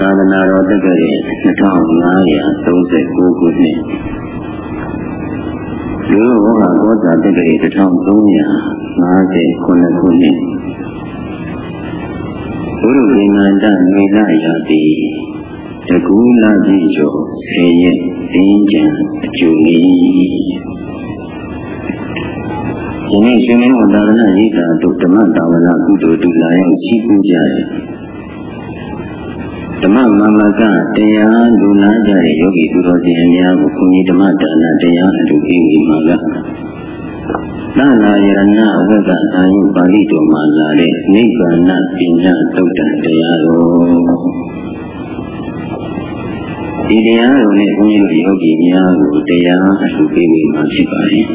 သာသနာတော်တက္ကရာ2539ခုနှစ်လူ့ဘောဂကောသာတက္ကရာ1359ခုနှစ်ဘုရုပင်္ဂန္တနေလရာတိတကူလာကြည့်ကျော်ဆယ်ရက်တင်းကြံအကျိုးဤဒီနေ့ရှင်မင်းဝသာသနာရိပ်သာတို့ဓမ္မတာဝနာကုသိုလ်တူလာရောက်ရှိပူကြတယ် ဓမ္မမမကတရားလူနာကြတဲ့ယောဂီသူတော်စင်အများကိုခွန်ကြီးဓမ္မဒါနတရားအတူပြီးပြီးမှာကသာနာယရဏဝကအာယုပါဠိတော်မှာလာတဲ့နိဗ္ဗာန်ပညာသုတ်တံတရားတော်ဒီတရားတော်နဲ့ဘုန်းကြီးတို့ယောဂီများကိုတရားအတူပြီးပြီးမှာဖြစ်ပါတယ်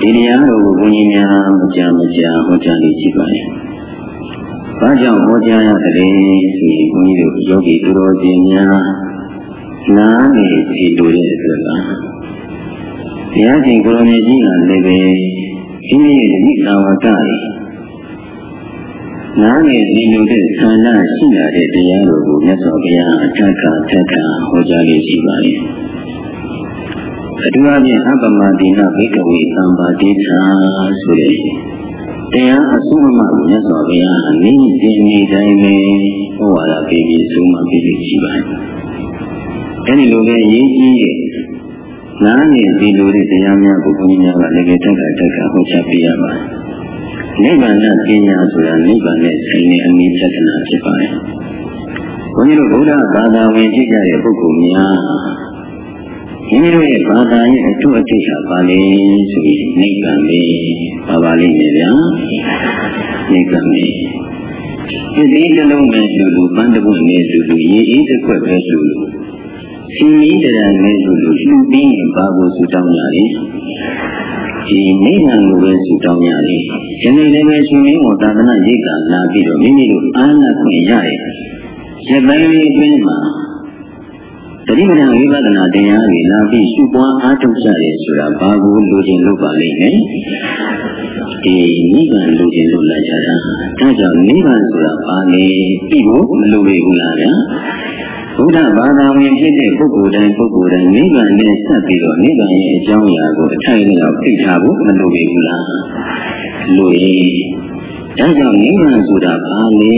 ဒီတရားတော်ကိုဘုန်းကြီးများမကြာမကြာဟောကြားနေရှိပါတယ် ဘာကြောင့်ဟောကြားရသလဲဆိုရင်ဘုန်းကြီးတို့ယောဂီသူတော်စင်များနားနေစီလို့တဲ့အတွက်ကတရားရှင်ကိုရောင်ကြီးကလည်းပဲဒီနေ့ဒီသာဝကတွေနားနေစီလို့တဲ့ဆန္ဒရှိလာတဲ့တရားတော်ကိုမြတ်စွာဘုရားအထက်ကထက်ကဟောကြားလေးရှိပါလေအထူးအဖြင့်အပ္ပမတိနဘိကဝေသံပါတိသာဆိုတဲ့ တရားအဆုံးအမကိုမြတ်စွာဘုရားအနည်းစဉ်နေတိုင်းပဲဟောဝါဒပေးပြီးဆုံးမပေးပြီးရှိပါတယ်။အဲဒီလိုပဲရေးကြီးရဲ့နားနေဒီလိုတဲ့တရားများကိုဘုန်းကြီးများကလည်းတက်ကတက်ကဟောကြားပေးရပါတယ်။နိဗ္ဗာန်ပညာဆိုတာနိဗ္ဗာန်နဲ့ဆိုင်တဲ့အမိသက္ကနာဖြစ်ပါတယ်။ဘုန်းကြီးတို့ဗုဒ္ဓဘာသာဝင်ဖြစ်ကြတဲ့ပုဂ္ဂိုလ်များ မိမိတို့ရဲ့ဘာသာရဲ့အထုအထိတ်ဟာပါလေဆိုပြီးနိဗ္ဗာန်ပဲပါပါလိမ့်မယ်ဗျာနိဗ္ဗာန်ပဲဒီဒီတလုံးပဲလူလူပန်းတပွင့်နဲ့လူလူရေးအေးတစ်ခွက်ပဲလူလူရှင်ကြီးတရားနဲ့လူလူလှူပြီးရင်ဘာကိုဆူတောင်းကြလဲဒီနိဗ္ဗာန်ကိုပဲဆူတောင်းကြတယ်ဒီနေ့လည်းပဲရှင်မင်းကိုသာသနာရိပ်ကလာပြီးတော့မိမိတို့အာဏာခွင့်ရတယ်ရပိုင်းလေးအတွင်းမှာ တတိပဒံဝိပဿနာတရားတွေလာပြီးရှုပွားအားထုတ်ကြတယ်ဆိုတာဘာကိုလိုချင်လို့ပါလိမ့်မယ်ဒီနိဗ္ဗာန်လိုချင်လို့လာကြတာဒါကြောင့်နိဗ္ဗာန်ဆိုတာဘာလဲသိဖို့မလိုပေဘူးလားဗျာဘုရားဘာသာဝင်ဖြစ်တဲ့ပုဂ္ဂိုလ်တိုင်းပုဂ္ဂိုလ်တိုင်းနိဗ္ဗာန်နဲ့ဆက်ပြီးတော့နိဗ္ဗာန်ရဲ့အကြောင်းအရာကိုအထိုင်နဲ့တော့သိထားဖို့မလိုပေဘူးလားလိုရင်ဒါကြောင့်နိဗ္ဗာန်ဆိုတာဘာလဲ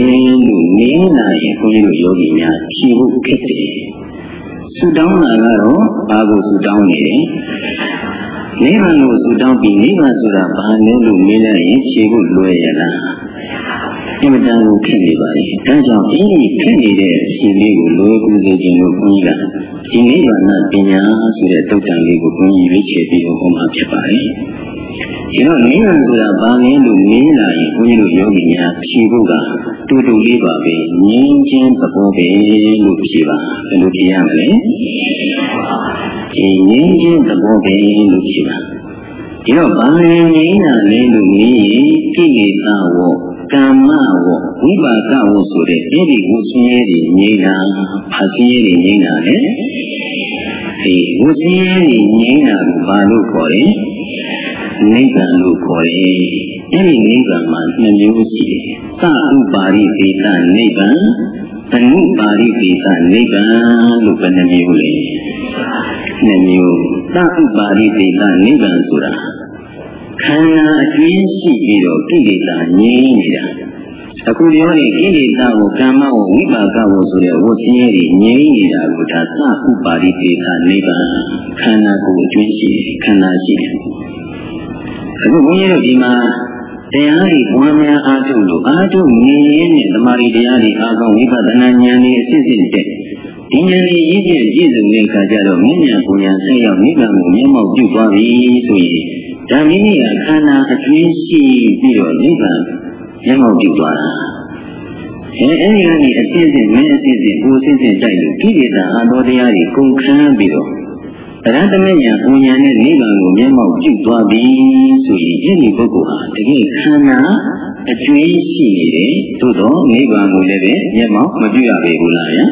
လို့နင်းလာရင်ဘုန်းကြီးတို့ယောဂီများဖြေဖို့ခက်တယ် ဆူတောင်းတာကတော့ဘာကိုဆူတောင်းနေလဲနိဗ္ဗာန်ကိုဆူတောင်းပြီးနိဗ္ဗာန်ဆိုတာဘာလဲလို့မေးလိုက်ရင်ဖြေဖို့လွယ်ရလားအမှန်တန်ကိုဖြစ်နေပါလေဒါကြောင့်ဒီဖြစ်နေတဲ့ရှင်လေးကိုလိုကူစေခြင်းလို့ဘုန်းကြီးကဒီနိဗ္ဗာန်ပညာဆိုတဲ့တုတ်တန်လေးကိုဘုန်းကြီးရွေးချယ်ပြီးဟောမှာဖြစ်ပါလေ ဒီတော့နိဗ္ဗာန်ဆိုတာဘာလဲလို့မေးလာရင်ဘုန်းကြီးတို့ယောဂီများဖြေဖို့ကတူတူလေးပါပဲငြင်းချင်းသဘောပဲလို့ဖြေပါဘယ်လိုဖြေရမလဲဒီငြင်းချင်းသဘောပဲလို့ဖြေပါဒီတော့ဘာလဲငြင်းတာလဲလို့မေးရင်ကိလေသာဝကမ္မဝဝိပါကဝဆိုတဲ့အဲ့ဒီဝဆင်းရဲတွေငြိမ်းတာအဆင်းရဲတွေငြိမ်းတာလေဒီဝဆင်းရဲတွေငြိမ်းတာကိုဘာလို့ခေါ်လဲ နိဗ္ဗာန်လို့ခေါ်တယ်။အဲဒီနိဗ္ဗာန်မှာနှစ်မျိုးရှိတယ်။သဥပါရိသေသနိဗ္ဗာန်သနုပါရိသေသနိဗ္ဗာန်လို့ဘယ်နှမျိုးလဲ။နှစ်မျိုးသဥပါရိသေသနိဗ္ဗာန်ဆိုတာခန္ဓာအကျဉ်းရှိပြီးတော့ကိလေသာငြိမ်းနေတာ။အခုပြောနေကိလေသာကိုကမ္မကိုဝိပါကကိုဆိုတဲ့ဝတ်စင်းရည်ငြိမ်းနေတာကိုဒါသဥပါရိသေသနိဗ္ဗာန်ခန္ဓာကိုအကျဉ်းရှိခန္ဓာရှိတယ်။ အခုဘုန်းကြီးတို့ဒီမှာတရားတွေပွားများအားထုတ်လို့အားထုတ်နေရင်နဲ့တမာရီတရားတွေအားကောင်းဝိပဿနာဉာဏ်တွေအစစ်စစ်တက်ဒီဉာဏ်တွေရည်ပြည့်ပြည့်စုံတဲ့အခါကျတော့မြညာပူညာဆက်ရောက်နိဗ္ဗာန်ကိုမျက်မှောက်ပြုသွားပြီဆိုရင်ဒါမိမိကခန္ဓာအတွင်းရှိပြီးတော့နိဗ္ဗာန်မျက်မှောက်ပြုသွားတာအဲအဲဒီကနေအစစ်စစ်မင်းအစစ်စစ်ကိုစစ်စစ်တိုက်လို့ကိလေသာအာသောတရားတွေကုန်ခန်းပြီးတော့ သရတမညာပူညာနဲ့နိဗ္ဗာန်ကိုမျက်မှောက်ပြုသွားပြီဆိုရင်ယနေ့ပုဂ္ဂိုလ်ဟာတကယ်ခန္ဓာအကျွေးရှိနေတယ်သို့တော့နိဗ္ဗာန်ကိုလည်းပဲမျက်မှောက်မပြုရပေဘူးလားဗျာ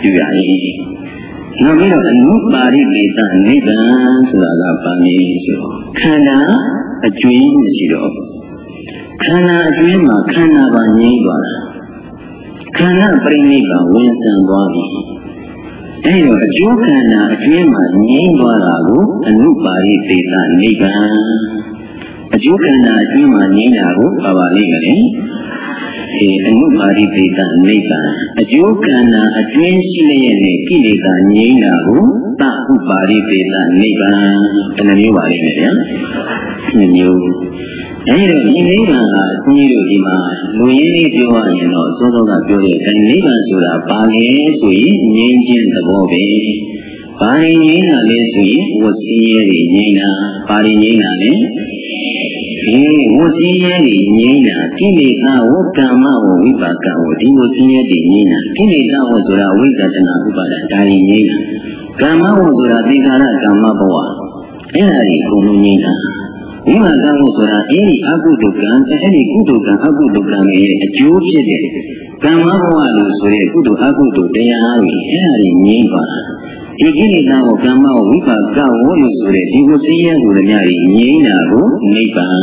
ပြုရ၏နောက်ပြီးတော့အနုပါရိကေသနိဗ္ဗာန်ဆိုတာကဘာလဲဆိုတော့ခန္ဓာအကျွေးမရှိတော့ခန္ဓာအကျွေးမှာခန္ဓာပါငြိမ်းသွားတာခခန္ဓာပြိနိဗ္ဗာန်ဝင်ဆံသွားပြီ အဲဒါအကျိုးခန္ဓာအတွင်းမှာငြိမ်းသွားတာကိုအနုပါရိသေသနိဗ္ဗာန်အကျိုးခန္ဓာအတွင်းမှာငြိမ်းတာကိုပါပါလိမ့်မယ်ေအနုပါရိသေတနိဗ္ဗာန်အကျိုးကံနာအတွင်းရှိလျက်နဲ့ကိလေသာငြိမ်းတာကိုတဥပါရိသေတနိဗ္ဗာန်ဘယ်နှမျိုးပါလိမ့်မယ်ဗျာနှစ်မျိုး အဲဒီတော့ဒီနိဗ္ဗာန်ဟာဘုန်းကြီးတို့ဒီမှာလူရင်းလေးပြောရရင်တော့စောစောကပြောတဲ့အတိုင်းနိဗ္ဗာန်ဆိုတာဘာလဲဆိုရင်ငြိမ်းခြင်းသဘောပဲဘာရင်ငြိမ်းတာလဲဆိုရင်ဝစီရဲငြိမ်းတာဘာရင်ငြိမ်းတာလဲဒီဝစီရဲတွေငြိမ်းတာကိလေသာဝကမ္မဝဝိပါကဝဒီဝစီရဲတွေငြိမ်းတာကိလေသာဝဆိုတာဝိသဒနာဥပါဒဒါတွေငြိမ်းတာကမ္မဝဆိုတာသင်္ခါရကမ္မဘဝအဲ့ဒါတွေအကုန်လုံးငြိမ်းတာ ဝိမာကမှုဆိုတာအဲ့ဒီအကုသိုလ်ကံအဲ့ဒီကုသိုလ်ကံအကုသိုလ်ကံရဲ့အကျိုးဖြစ်တဲ့ကမ္မဘဝလို့ဆိုတဲ့ကုသိုလ်အကုသိုလ်တရားတွေအဲ့ဒါတွေငြိမ်းပါဒီကိလေသာကိုကမ္မဝိပါကဝလို့ဆိုတဲ့ဒီကိုသိရကိုလည်းများကြီးငြိမ်းတာကိုနိဗ္ဗာန်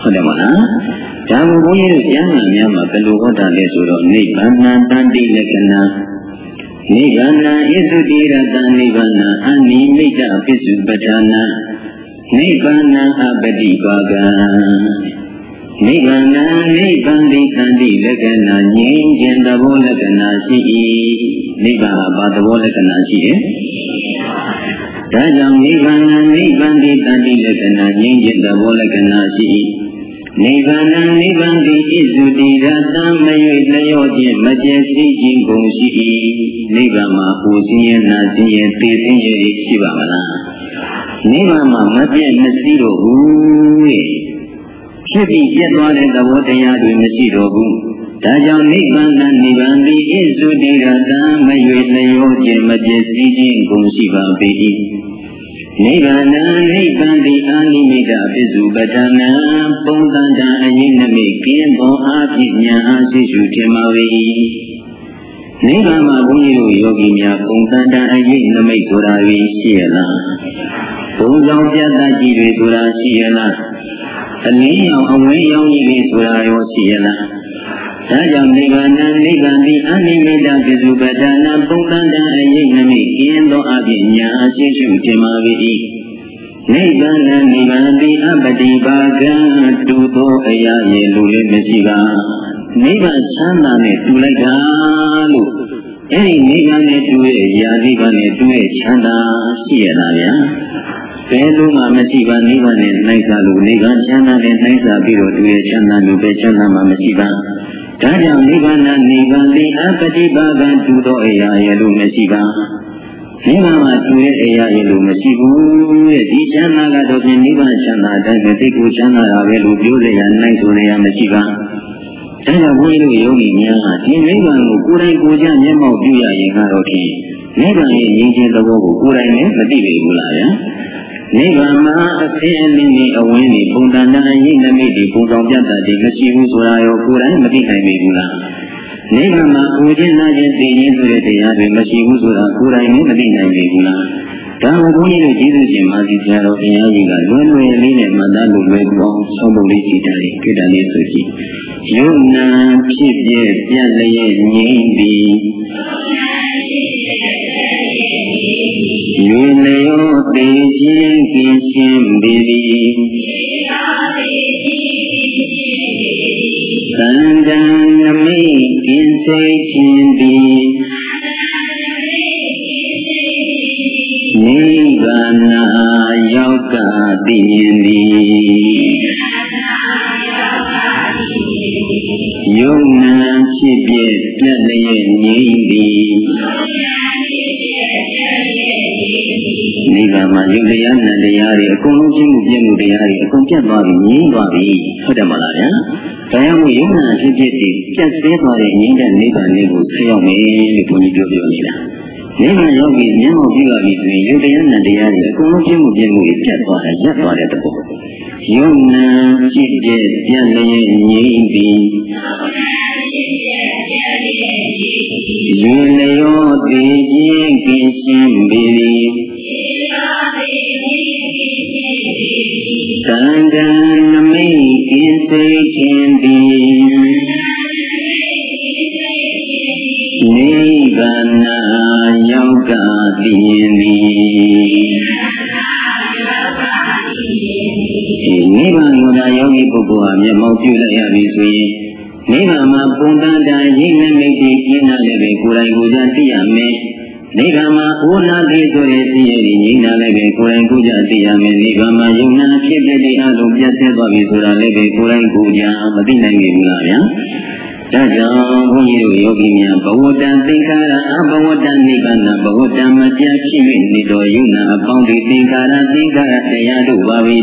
ဟုတ်တယ်မလားဒါကိုဘုန်းကြီးတို့ကျမ်းဂန်များမှာဘယ်လိုဟောတာလဲဆိုတော့နိဗ္ဗာန်တန်တိလက္ခဏာနိဗ္ဗာန်ဣသုတိရတနိဗ္ဗာန်အနိမိတ်တပိစုပဋ္ဌာနာ နိဗ္ဗာန်အပတိပါကံနိဗ္ဗာန်နိဗ္ဗာန်ဒီတန်တိလက္ခဏာငြိမ်းခြင်းသဘောလက္ခဏာရှိ၏နိဗ္ဗာန်ဟာဘာသဘောလက္ခဏာရှိတယ်ဒါကြောင့်နိဗ္ဗာန်နိဗ္ဗာန်ဒီတန်တိလက္ခဏာငြိမ်းခြင်းသဘောလက္ခဏာရှိ၏နိဗ္ဗာန်နိဗ္ဗာန်ဒီဣသုတိရတံမရွေလျောခြင်းမကျက်စီခြင်းကုန်ရှိ၏နိဗ္ဗာန်မှာပူစင်းရနာစင်းရသိစင်းရရှိပါမလား နိဗ္ဗာန်မှာမပြည့်မစည်းတော့ဘူးတဲ့ဖြစ်ပြီးပြတ်သွားတဲ့သဘောတရားတွေမရှိတော့ဘူးဒါကြောင့်နိဗ္ဗာန်နိဗ္ဗာန်ဒီဣသုတိရတံမရွေလျောခြင်းမကျက်စီခြင်းကုန်ရှိပါပေ၏နိဗ္ဗာန်နိဗ္ဗာန်ဒီအာနိမိတပိစုပဒနာပုံသဏ္ဍာန်အရင်နမိကင်းသောအာဖြင့်ဉာဏ်အားရှိရှုထင်ပါ၏နိဗ္ဗာန်မှာဘုန်းကြီးတို့ယောဂီများပုံသဏ္ဍာန်အရင်နမိဆိုတာရှိရလား ဘုံဆောင်ပြတ်တတ်ကြီးတွေဆိုတာရှိရလားအနည်းအောင်အဝေးရောင်းကြီးတွေဆိုတာရောရှိရလားဒါကြောင့်နိဗ္ဗာန်နိဗ္ဗာန်ဒီအနိမိတပိစုပဒနာပုံသဏ္ဍာန်အရင်နမိကင်းသောအဖြင့်ဉာဏ်အားရှိရှုထင်ပါ၏နိဗ္ဗာန်နိဗ္ဗာန်တိအပတိပါကံတူသောအရာရဲ့လူလည်းမရှိပါနိဗ္ဗာန်ချမ်းသာနဲ့တူလိုက်တာလို့အဲ့ဒီနိဗ္ဗာန်နဲ့တူရဲ့အရာနိဗ္ဗာန်နဲ့တူရဲ့ချမ်းသာရှိရတာဗျာ ဘယ်လိုမှမရှိပါနိဗ္ဗာန်နဲ့နှိုက်စားလို့နိဗ္ဗာန်ချမ်းသာနဲ့နှိုက်စားပြီးတော့တူရဲ့ချမ်းသာလို့ပဲချမ်းသာမှမရှိပါဒါကြောင့်နိဗ္ဗာန်နိဗ္ဗာန်တိအပတိပါကံတူသောအရာရဲ့လို့မရှိပါနိဗ္ဗာန်မှာတူတဲ့အရာရလို့မရှိဘူးတဲ့ဒီချမ်းသာကတော့ဖြင့်နိဗ္ဗာန်ချမ်းသာတဲ့စိတ်ကိုချမ်းသာတာပဲလို့ပြောရရနိုင်ဆိုရမရှိပါဒါကြောင့်ဘုန်းကြီးတို့ယောဂီများကဒီနိဗ္ဗာန်ကိုကိုယ်တိုင်ကိုယ်ကျမျက်မှောက်ပြုရရင်ကတော့ဖြင့်နိဗ္ဗာန်ရဲ့ရင်းချင်းသဘောကိုကိုယ်တိုင်လည်းမသိပေဘူးလားဗျာ နိဗ္ဗာန်မှာအဖြစ်အနည်းနဲ့အဝင်းဒီပုံတန်တန်ရိပ်နမိတ်ဒီပုံဆောင်ပြတ်တာဒီမရှိဘူးဆိုတာရောကိုယ်တိုင်မသိနိုင်ပေဘူးလားနိဗ္ဗာန်မှာကိုခြင်းနာခြင်းသိခြင်းဆိုတဲ့တရားတွေမရှိဘူးဆိုတာကိုယ်တိုင်လည်းမသိနိုင်ပေဘူးလားဒါမှဘုန်းကြီးတို့ကျေးဇူးရှင်မာသီဆရာတော်ဘုရားကြီးကလွယ်လွယ်လေးနဲ့မှတ်သားလို့လွယ်ပေါင်းဆုံးပုံလေးကြည့်တယ်ကြည့်တယ်လေးဆိုကြည့်ယုံနာဖြစ်ပြပြက်လျက်ငြိမ့်သည် ယူလျောသိခြင်းကင်းရှင်းပေသည်သံဃာနမိကင်းစေခြင်းသည်နိဗ္ဗာန်ရောက်ကသိမြင်သည်ယုံနာဖြစ်ပြပြတ်လျက်ငြိမ့်သည် နိဗ္ဗာန်မှာယုတ်တရားနံတရားတွေအကုန်လုံးရှင်းမှုပြည့်မှုတရားတွေအကုန်ပြတ်သွားပြီငြိမ့်သွားပြီဟုတ်တယ်မလားဗျာဒါကြောင့်ယုံနာဖြစ်ဖြစ်ဒီပြတ်သေးသွားတဲ့ငြိမ့်တဲ့နိဗ္ဗာန်လေးကိုဆက်ရောက်မယ်လို့ဘုန်းကြီးပြောပြောနေတာနိဗ္ဗာန်ရောက်ပြီးမျက်မှောက်ပြုရပြီဆိုရင်ယုတ်တရားနံတရားတွေအကုန်လုံးရှင်းမှုပြည့်မှုတွေပြတ်သွားတယ်ရပ်သွားတဲ့တဘောယုံနာဖြစ်တဲ့ပြတ်လျက်ငြိမ့်ပြီးယူလျောသိခြင်းကင်းရှင်းပေ သည်သံဃာနမိတ်ကင်းစေခြင်းသည်နိဗ္ဗာန်ရောက်ကသိရင်ဒီနိဗ္ဗာန်ကိုသာယောဂီပုဂ္ဂိုလ်ဟာမျက်မှောက်ပြုလိုက်ရပြီဆိုရင်နိဗ္ဗာန်မှာပုံတန်တာရင်းနဲ့မိတ်ကြီးကျင်းလာလည်းပဲကိုယ်တိုင်ကိုယ်ကြသိရမယ် နိဗ္ဗာန်မှာအိုနာတိဆိုတဲ့သိရည်ငြိမ်းလာလည်းပဲကိုယ်တိုင်ကိုယ်ကြသိရမယ်နိဗ္ဗာန်မှာယုံနာဖြစ်တဲ့တရားလုံးပြတ်ဆဲသွားပြီဆိုတာလည်းပဲကိုယ်တိုင်ကိုယ်ကြမသိနိုင်ဘူးလားဗျာဒါကြောင့်ဘုန်းကြီးတို့ယောဂီများဘဝတံသင်္ခါရအဘဝတံနိဗ္ဗာန်ဘဝတံမပြတ်ဖြစ်၍နေတော်ယုံနာအပေါင်းဒီသင်္ခါရသင်္ခါရတရားတို့ပါပြီ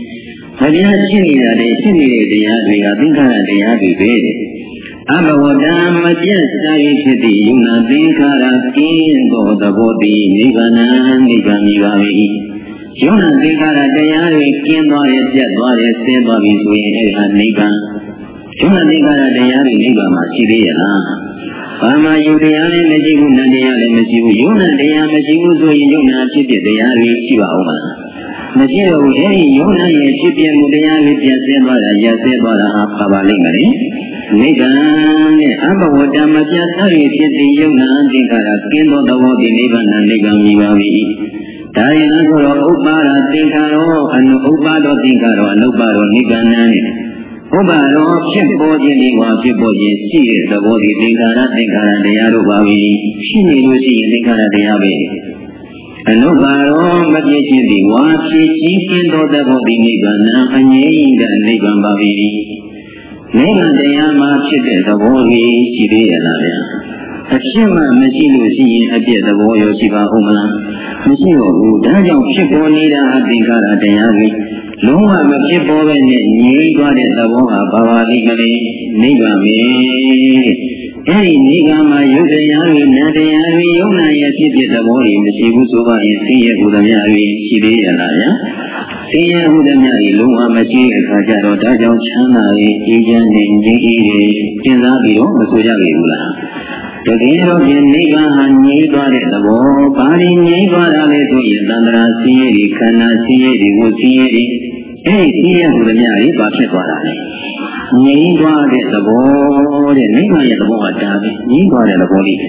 ။မပြတ်ဖြစ်နေတာတွေဖြစ်နေတဲ့တရားတွေကသင်္ခါရတရားတွေပဲ။ အဘဝတံမပြတ်စာရဖြစ်သည့်ယုံနာသင်္ခါရကင်းသောသဘောတည်းနိဗ္ဗာန်နိဗ္ဗာန်မြည်ပါပြီ။ယုံနာသင်္ခါရတရားတွေကင်းသွားရဲ့ပြတ်သွားရဲ့ဆင်းသွားပြီဆိုရင်အဲ့ဒါနိဗ္ဗာန်ယုံနာသင်္ခါရတရားတွေနိဗ္ဗာန်မှာရှိသေးရဲ့လားဘာမှယုံတရားလည်းမရှိဘူးနတ်တရားလည်းမရှိဘူးယုံနာတရားမရှိဘူးဆိုရင်ယုံနာဖြစ်တဲ့တရားတွေရှိပါဦးမလား မရှိတော့ဘူးအဲဒီယုံနာရဲ့ဖြစ်ပြမှုတရားလေးပြည့်စဲသွားတာရစဲသွားတာဟာပါပါလိမ့်မယ်နိဗ္ဗာန်နဲ့အဘဝတ္တမပြတ်သောရဖြစ်တဲ့ယုံနာသင်္ခါရကင်းသောသဘောဒီနိဗ္ဗာန်နိဗ္ဗာန်မြည်ပါပြီဒါရင်ဆိုတော့ဥပ္ပါဒသင်္ခါရောအနုဥပ္ပါဒသင်္ခါရောအနုပ္ပါဒနိဗ္ဗာန်နဲ့ဥပ္ပါရောဖြစ်ပေါ်ခြင်းဒီမှာဖြစ်ပေါ်ခြင်းရှိတဲ့သဘောဒီသင်္ခါရသင်္ခါရတရားတို့ပါပြီရှိနေလို့ရှိရင်သင်္ခါရတရားပဲ အနုပါရောမပြည့်ခြင်းဒီဝါဖြစ်ကြီးကျင်းသောသဘောဒီနိဗ္ဗာန်အငြိမ့်တဲ့နိဗ္ဗာန်ပါပြီနိဗ္ဗာန်တရားမှာဖြစ်တဲ့သဘောကြီးရှိသေးရလားဗျာအဖြစ်မှမရှိလို့ရှိရင်အပြည့်သဘောရောရှိပါဦးမလားမရှိတော့ဘူးဒါကြောင့်ဖြစ်ပေါ်နေတာအသင်္ခါရတရားကြီး လုံးဝမဖြစ်ပေါ်ပဲနဲ့ငြိမ်းသွားတဲ့သဘောဟာဘာပါလိမ့်မလဲနိဗ္ဗာန်ပဲအဲဒီနိဗ္ဗာန်မှာယုတ်တရားတွေနတ်တရားတွေယုံနာရဲ့ဖြစ်ဖြစ်သဘောတွေမရှိဘူးဆိုပါရင်သိရဟုသမျှတွေရှိသေးရလားဗျာသိရဟုသမျှတွေလုံးဝမရှိတဲ့အခါကျတော့ဒါကြောင့်ချမ်းသာရေးအေးချမ်းနေငြိမ်းအေးတွေကျင်စားပြီးတော့မဆိုကြပြီဘူးလားတကယ်တော့ဒီနိဗ္ဗာန်ဟာငြိမ်းသွားတဲ့သဘောဘာလို့ငြိမ်းသွားတာလဲဆိုရင်သန္တရာစည်းရည်ခန္ဓာစည်းရည်ဝတ်စည်းရည် အဲဒီစည်းရဟူသည်များကြီးဘာဖြစ်သွားတာလဲငြိမ်းသွားတဲ့သဘောတဲ့နိဗ္ဗာန်ရဲ့သဘောကဒါပဲငြိမ်းသွားတဲ့သဘောလေးအဲ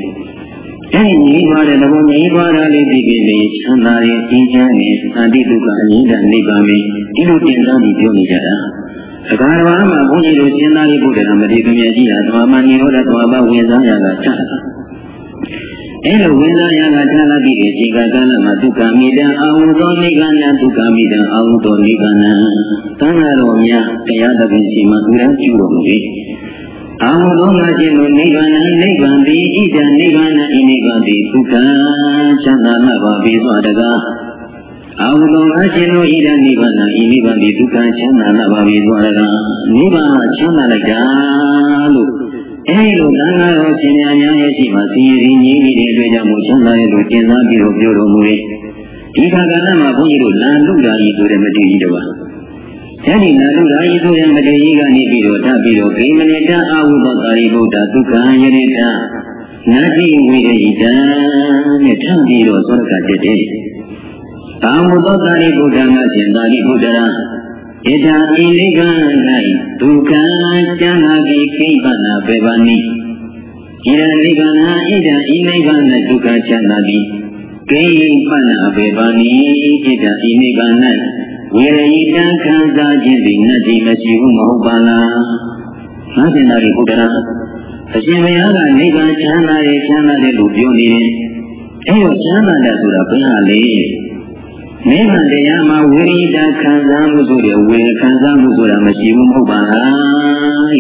ဒီငြိမ်းသွားတဲ့သဘောငြိမ်းသွားတာလေးဒီကိလေချမ်းသာရဲ့အင်းချမ်းရဲ့အတိတုကအငြိမ့်တဲ့နိဗ္ဗာန်ပဲဒီလိုတင်စားပြီးပြောနေကြတာအကာရဝါမှာဘုန်းကြီးတို့ရှင်းသားလေးဘုရားမတိသူမြတ်ကြီးဟာသမာမနိရောဓသမာမဝင်စားရတာချတာ အဲလိုဝင်စားရတာချလာပြီးဒီချိန်ကကာလမှာဒုက္ခမိတံအာဟုသောနိဗ္ဗာန်ဒုက္ခမိတံအာဟုသောနိဗ္ဗာန်သံဃာတော်များတရားသဖြင့်ရှိမှသူရပြုတော်မူ၏အာဟုသောငါခြင်းတို့နိဗ္ဗာန်နိဗ္ဗာန်သည်ဣဒံနိဗ္ဗာန်ဤနိဗ္ဗာန်သည်ဒုက္ခချမ်းသာမှပါပြီဆိုတကားအာဟုသောငါခြင်းတို့ဣဒံနိဗ္ဗာန်ဤနိဗ္ဗာန်သည်ဒုက္ခချမ်းသာမှပါပြီဆိုတကားနိဗ္ဗာန်ချမ်းသာလိုက်တာလို့ အဲဒီလိုသံဃာတော်ရှင်များများရဲ့ရှိမှစီရင်ကြီးနေတဲ့အတွက်ကြောင့်မို့ချမ်းသာရဲ့လို့ကျင်စားပြီးတော့ပြောတော်မူ၏ဒီခါကဏ္ဍမှာဘုန်းကြီးတို့လန်လူရာကြီးဆိုတဲ့မတည်ကြီးတော့ပါအဲဒီနာလူရာကြီးဆိုတဲ့မတည်ကြီးကနေပြီးတော့ထပ်ပြီးတော့ဂိမနိတအာဟုသောသာရိပုတ္တဒုက္ခယရိတနာတိဝိရိတနဲ့ထပ်ပြီးတော့သောရကတက်တယ်အာဟုသောသာရိပုတ္တငါရှင်သာရိပုတ္တရာ ဣဒာဤနိဗ္ဗာန်၌ဒုက္ခကျမ်းသာကိခိပနာပေပါနိဣဒာနိဗ္ဗာန်ဣဒာဤနိဗ္ဗာန်၌ဒုက္ခချမ်းသာသည်ကိပနာပေပါနိဣဒာဤနိဗ္ဗာန်၌ဝေရိတံခံစားခြင်းသည်နတ်တိမရှိဘူးမဟုတ်ပါလားငါတင်တော်ဘုရားအရှင်ဘုရားကနိဗ္ဗာန်ချမ်းသာရဲ့ချမ်းသာတဲ့လို့ပြောနေတယ်အဲတော့ချမ်းသာတယ်ဆိုတာဘယ်ဟာလဲ နိဗ္ဗာန်တရားမှာဝိရိဒခံစားမှုဆိုတဲ့ဝေခံစားမှုဆိုတာမရှိဘူးမဟုတ်ပါလား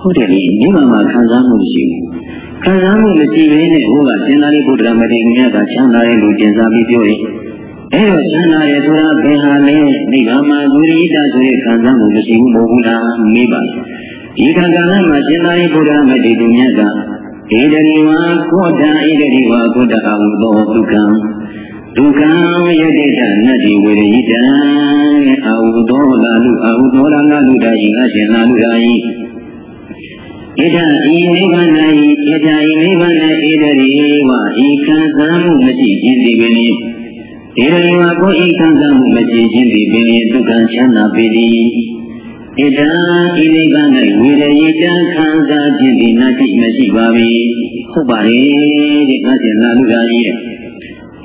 ဟုတ်တယ်လေနိဗ္ဗာန်မှာခံစားမှုမရှိဘူးခံစားမှုမရှိဘဲနဲ့ဟိုကရှင်သာရိပုတ္တရာမထေရမြတ်ကချမ်းသာတဲ့လူကျင်စားပြီးပြောရင်အဲတော့ချမ်းသာတယ်ဆိုတာဘယ်ဟာလဲနိဗ္ဗာန်မှာဝိရိဒဆိုတဲ့ခံစားမှုမရှိဘူးမဟုတ်ဘူးလားမေးပါဒီခန္ဓာမှာရှင်သာရိပုတ္တရာမထေရမြတ်ကဣဒရိဝါကောတံဣဒရိဝါကောတအဝုသောဒုက္ခံ ဒုက္ခယတိတနတ္တိဝေရိတံအာဟုသောလာလူအာဟုသောလာငါလူတာဤငါရှင်လာလူတာဤဣဒံဤနိဗ္ဗာန်၌ဣဒံဤနိဗ္ဗာန်၌ဣဒရိဝဤခံစားမှုမရှိခြင်းသည်ပင်ဣဒရိဝကိုဤခံစားမှုမရှိခြင်းသည်ပင်ဒုက္ခချမ်းသာပေသည်ဣဒံဤနိဗ္ဗာန်၌ဝိရယိတံခံစားခြင်းဒီနာတိမရှိပါပြီဟုတ်ပါလေတဲ့ငါရှင်လာလူသားကြီးရဲ့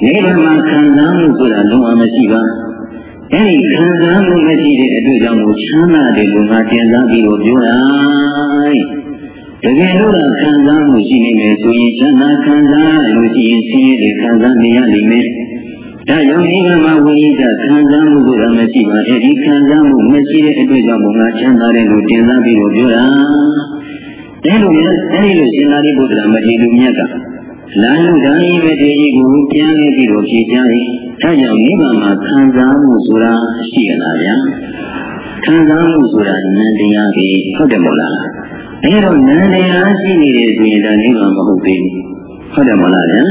နိဗ္ဗာန်မှာခံစားမှုဆိုတာလုံးဝမရှိပါအဲဒီခံစားမှုမရှိတဲ့အတွက်ကြောင့်ကိုချမ်းသာတယ်လို့ငါတင်စားပြီးတော့ပြောတာတကယ်လို့ခံစားမှုရှိနေမယ်ဆိုရင်ချမ်းသာခံစားလို့ရှိရင်ဆင်းရဲတွေခံစားနေရလိမ့်မယ်ဒါကြောင့်ဒီကမှာဝိရိယခံစားမှုကိုတော့မရှိပါဘူးဒီခံစားမှုမရှိတဲ့အတွက်ကြောင့်ဘုရားချမ်းသာတယ်လို့တင်စားပြီးတော့ပြောတာအဲလိုမျိုးအဲဒီလိုရှင်သာရိပုတ္တရာမထေရမြတ်က လာလူတိုင်းမထေရကြီးကိုပြန်ခဲ့ပြီးတော့ဖြေကြတယ်ဒါကြောင့်နိဗ္ဗာန်မှာခံစားမှုဆိုတာရှိရလားဗျာခံစားမှုဆိုတာနန္တရားပဲဟုတ်တယ်မို့လားအဲတော့နန္တရားရှိနေတယ်ဆိုရင်ဒါနိဗ္ဗာန်မဟုတ်သေးဘူးဟုတ်တယ်မလားဗျာ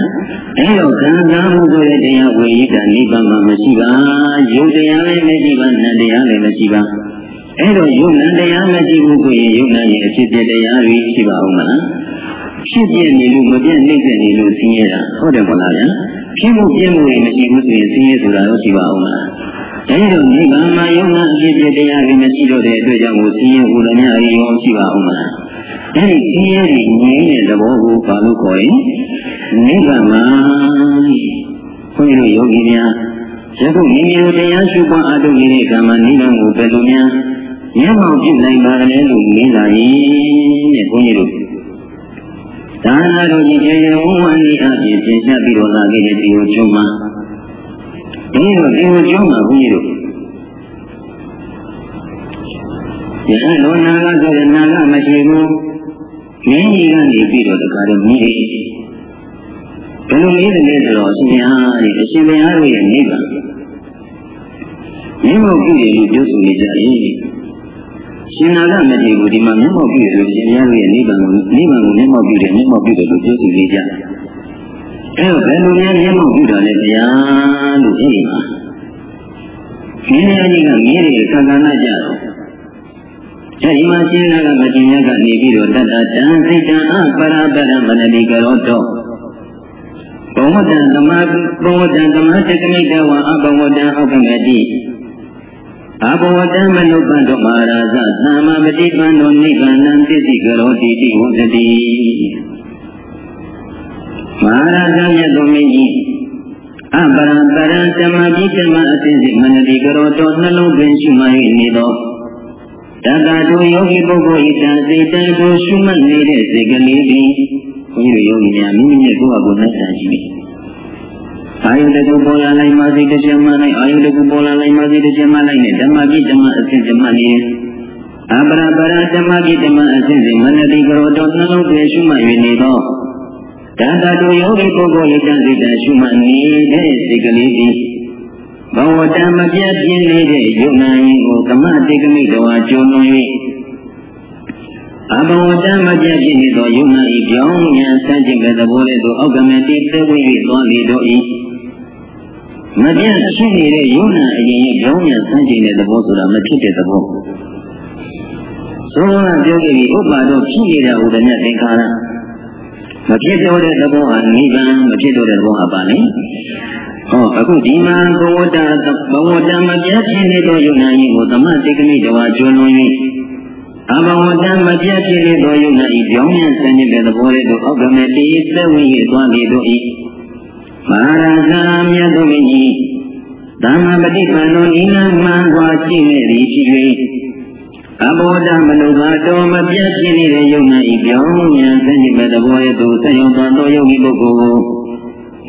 အဲတော့ခံစားမှုဆိုတဲ့တရားဝိရိတနိဗ္ဗာန်မှာမရှိပါယုတ်တရားလည်းမရှိပါနံတရားလည်းမရှိပါအဲတော့ယုတ်နံတရားမရှိဘူးဆိုရင်ယုတ်နံရဲ့အဖြစ်ပြတရားတွေရှိပါဦးမလား ဖြစ်ပြနေလို့မပြတ်နှိမ့်တဲ့နေလို့ဆင်းရဲတာဟုတ်တယ်မလားဗျာဖြစ်မှုပြမှုတွေမရှိဘူးဆိုရင်ဆင်းရဲဆိုတာတော့ရှိပါဦးမလားအဲဒီတော့နိဗ္ဗာန်မှာယုံနာအဖြစ်ပြတရားတွေမရှိတော့တဲ့အတွက်ကြောင့်ကိုဆင်းရဲဟူလည်းများအရောရှိပါဦးမလားအဲဒီဆင်းရဲကြီးငြိမ်းတဲ့သဘောကိုဘာလို့ခေါ်ရင်နိဗ္ဗာန်မှာခွင့်လို့ယောဂီများယခုမိမိတို့တရားရှုပွားအထုနေတဲ့ကံမှာနိဗ္ဗာန်ကိုဘယ်လိုများမျက်မှောက်ပြုနိုင်ပါလဲလို့မင်းသာရင်တဲ့ခွင့်လို့ ဒါနာတို့ကြီးကျေကျေဝဝန်းဤအဖြစ်သင်ချပြီးတော့လာခဲ့တဲ့ဒီကိုကျုံးမှာဒီလိုဒီကိုကျုံးမှာခွင့်လို့ယဟန်တော်နာကဆိုတဲ့နာကမရှိဘူးမင်းကြီးကနေပြီးတော့တခါတော့မြည်ဘယ်လိုလေးတည်းဆိုတော့အရှင်ဘုရားဒီအရှင်ဘုရားတို့ရဲ့နိဗ္ဗာန်မြတ်မောပြုရလို့ပြောဆိုနေကြ၏ ရှင်နာကမထေဘူးဒီမှာမြတ်မောပြုရလို့ရှင်ဘုရားတို့ရဲ့နိဗ္ဗာန်ကိုနိဗ္ဗာန်ကိုမြတ်မောပြုတယ်မြတ်မောပြုတယ်လို့ပြောဆိုနေကြအဲတော့ဘယ်လိုများမြတ်မောပြုတာလဲဘုရားလို့အဲ့ဒီမှာမင်းများကြီးကမြည်တယ်ခန္ဓာနာကြတော့အဲဒီမှာရှင်နာကမထေရကနေပြီးတော့တတ္တတံစိတ်တံအပရာပရမနတိကရောတော့ဘဝတံသမဘဝတံသမတကမိတဝအဘဝတံအောက်ကမတိ အဘဝတံမနုပ္ပန္တောမဟာရာဇသမ္မာပฏิပန္နောနိဗ္ဗာန်ပစ္စည်းကရောတိတိဝသတိမဟာရာဇမြတ်တော်မင်းကြီးအပရံပရံဓမ္မပိဓမ္မအစဉ်စီမနတိကရောတော်နှလုံးသွင်းရှိမှ၏နေသောတတ္တတို့ယောဂီပုဂ္ဂိုလ်ဤတန်စေတံကိုရှုမှတ်နေတဲ့စေကလေးသည်ဘုန်းကြီးတို့ယောဂီများမိမိရဲ့ကိုယ့်အကိုနဲ့ဆန်ရှိပြီ အာယုတကူပေါ်လာလိုက်မှစိတ်တစ်ချက်မှလိုက်အာယုတကူပေါ်လာလိုက်မှစိတ်တစ်ချက်မှလိုက်နဲ့ဓမ္မပိဓမ္မအစဉ်စဉ်မှနေအပရပရဓမ္မပိဓမ္မအစဉ်စဉ်မနတိကရောတော်နှလုံးသွင်းရှုမှတ်၍နေသောတတ္တတို့ယောဂီပုဂ္ဂိုလ်ဤတန်စေတံရှုမှတ်နေတဲ့စေကလေးသည်ဘဝတံမပြတ်ပြင်းနေတဲ့ယုံနာရင်ကိုသမတေကမိတော်အကျုံလွန်၍အဘဝတံမပြတ်ပြင်းနေသောယုံနာဤပြောင်းမြန်ဆန်းကျင်တဲ့သဘောလေးသို့အောက်ကမတိသေဝိ၍သွားလေတော့၏ မပြတ်ရှိနေတဲ့ယုံနာအရင်ရဲ့ပြောင်းမြန်ဆန်းကျင်တဲ့သဘောဆိုတာမဖြစ်တဲ့သဘောသောကပြောခဲ့ပြီးဥပ္ပါတော့ဖြစ်နေတာဟူသည်မြတ်သင်္ခါရမဖြစ်တော့တဲ့သဘောဟာနိဗ္ဗာန်မဖြစ်တော့တဲ့သဘောဟာပါလေဟောအခုဒီမှာဘဝတဘဝတမပြတ်ဖြစ်နေသောယုံနာရင်ကိုသမတေကမိတဝါကျွလွန်၍အဘဝတမပြတ်ဖြစ်နေသောယုံနာဤပြောင်းပြန်ဆင်းနေတဲ့သဘောလေးကိုအောက်ကမဲ့တည်သက်ဝင်၍သွားလေတို့၏မဟာရာဇာမြတ်တို့၏ သမ္မာပฏิပန္နောဤနာမှန်စွာရှိနေသည်ဖြစ်၍အဘောဓမနုဘာတော်မပြတ်ဖြစ်နေတဲ့ယုံနာဤပြောင်းပြန်ဆင်းနေတဲ့သဘောလေးကိုဆက်ရောက်သွားသောယောဂီပုဂ္ဂိုလ်ကို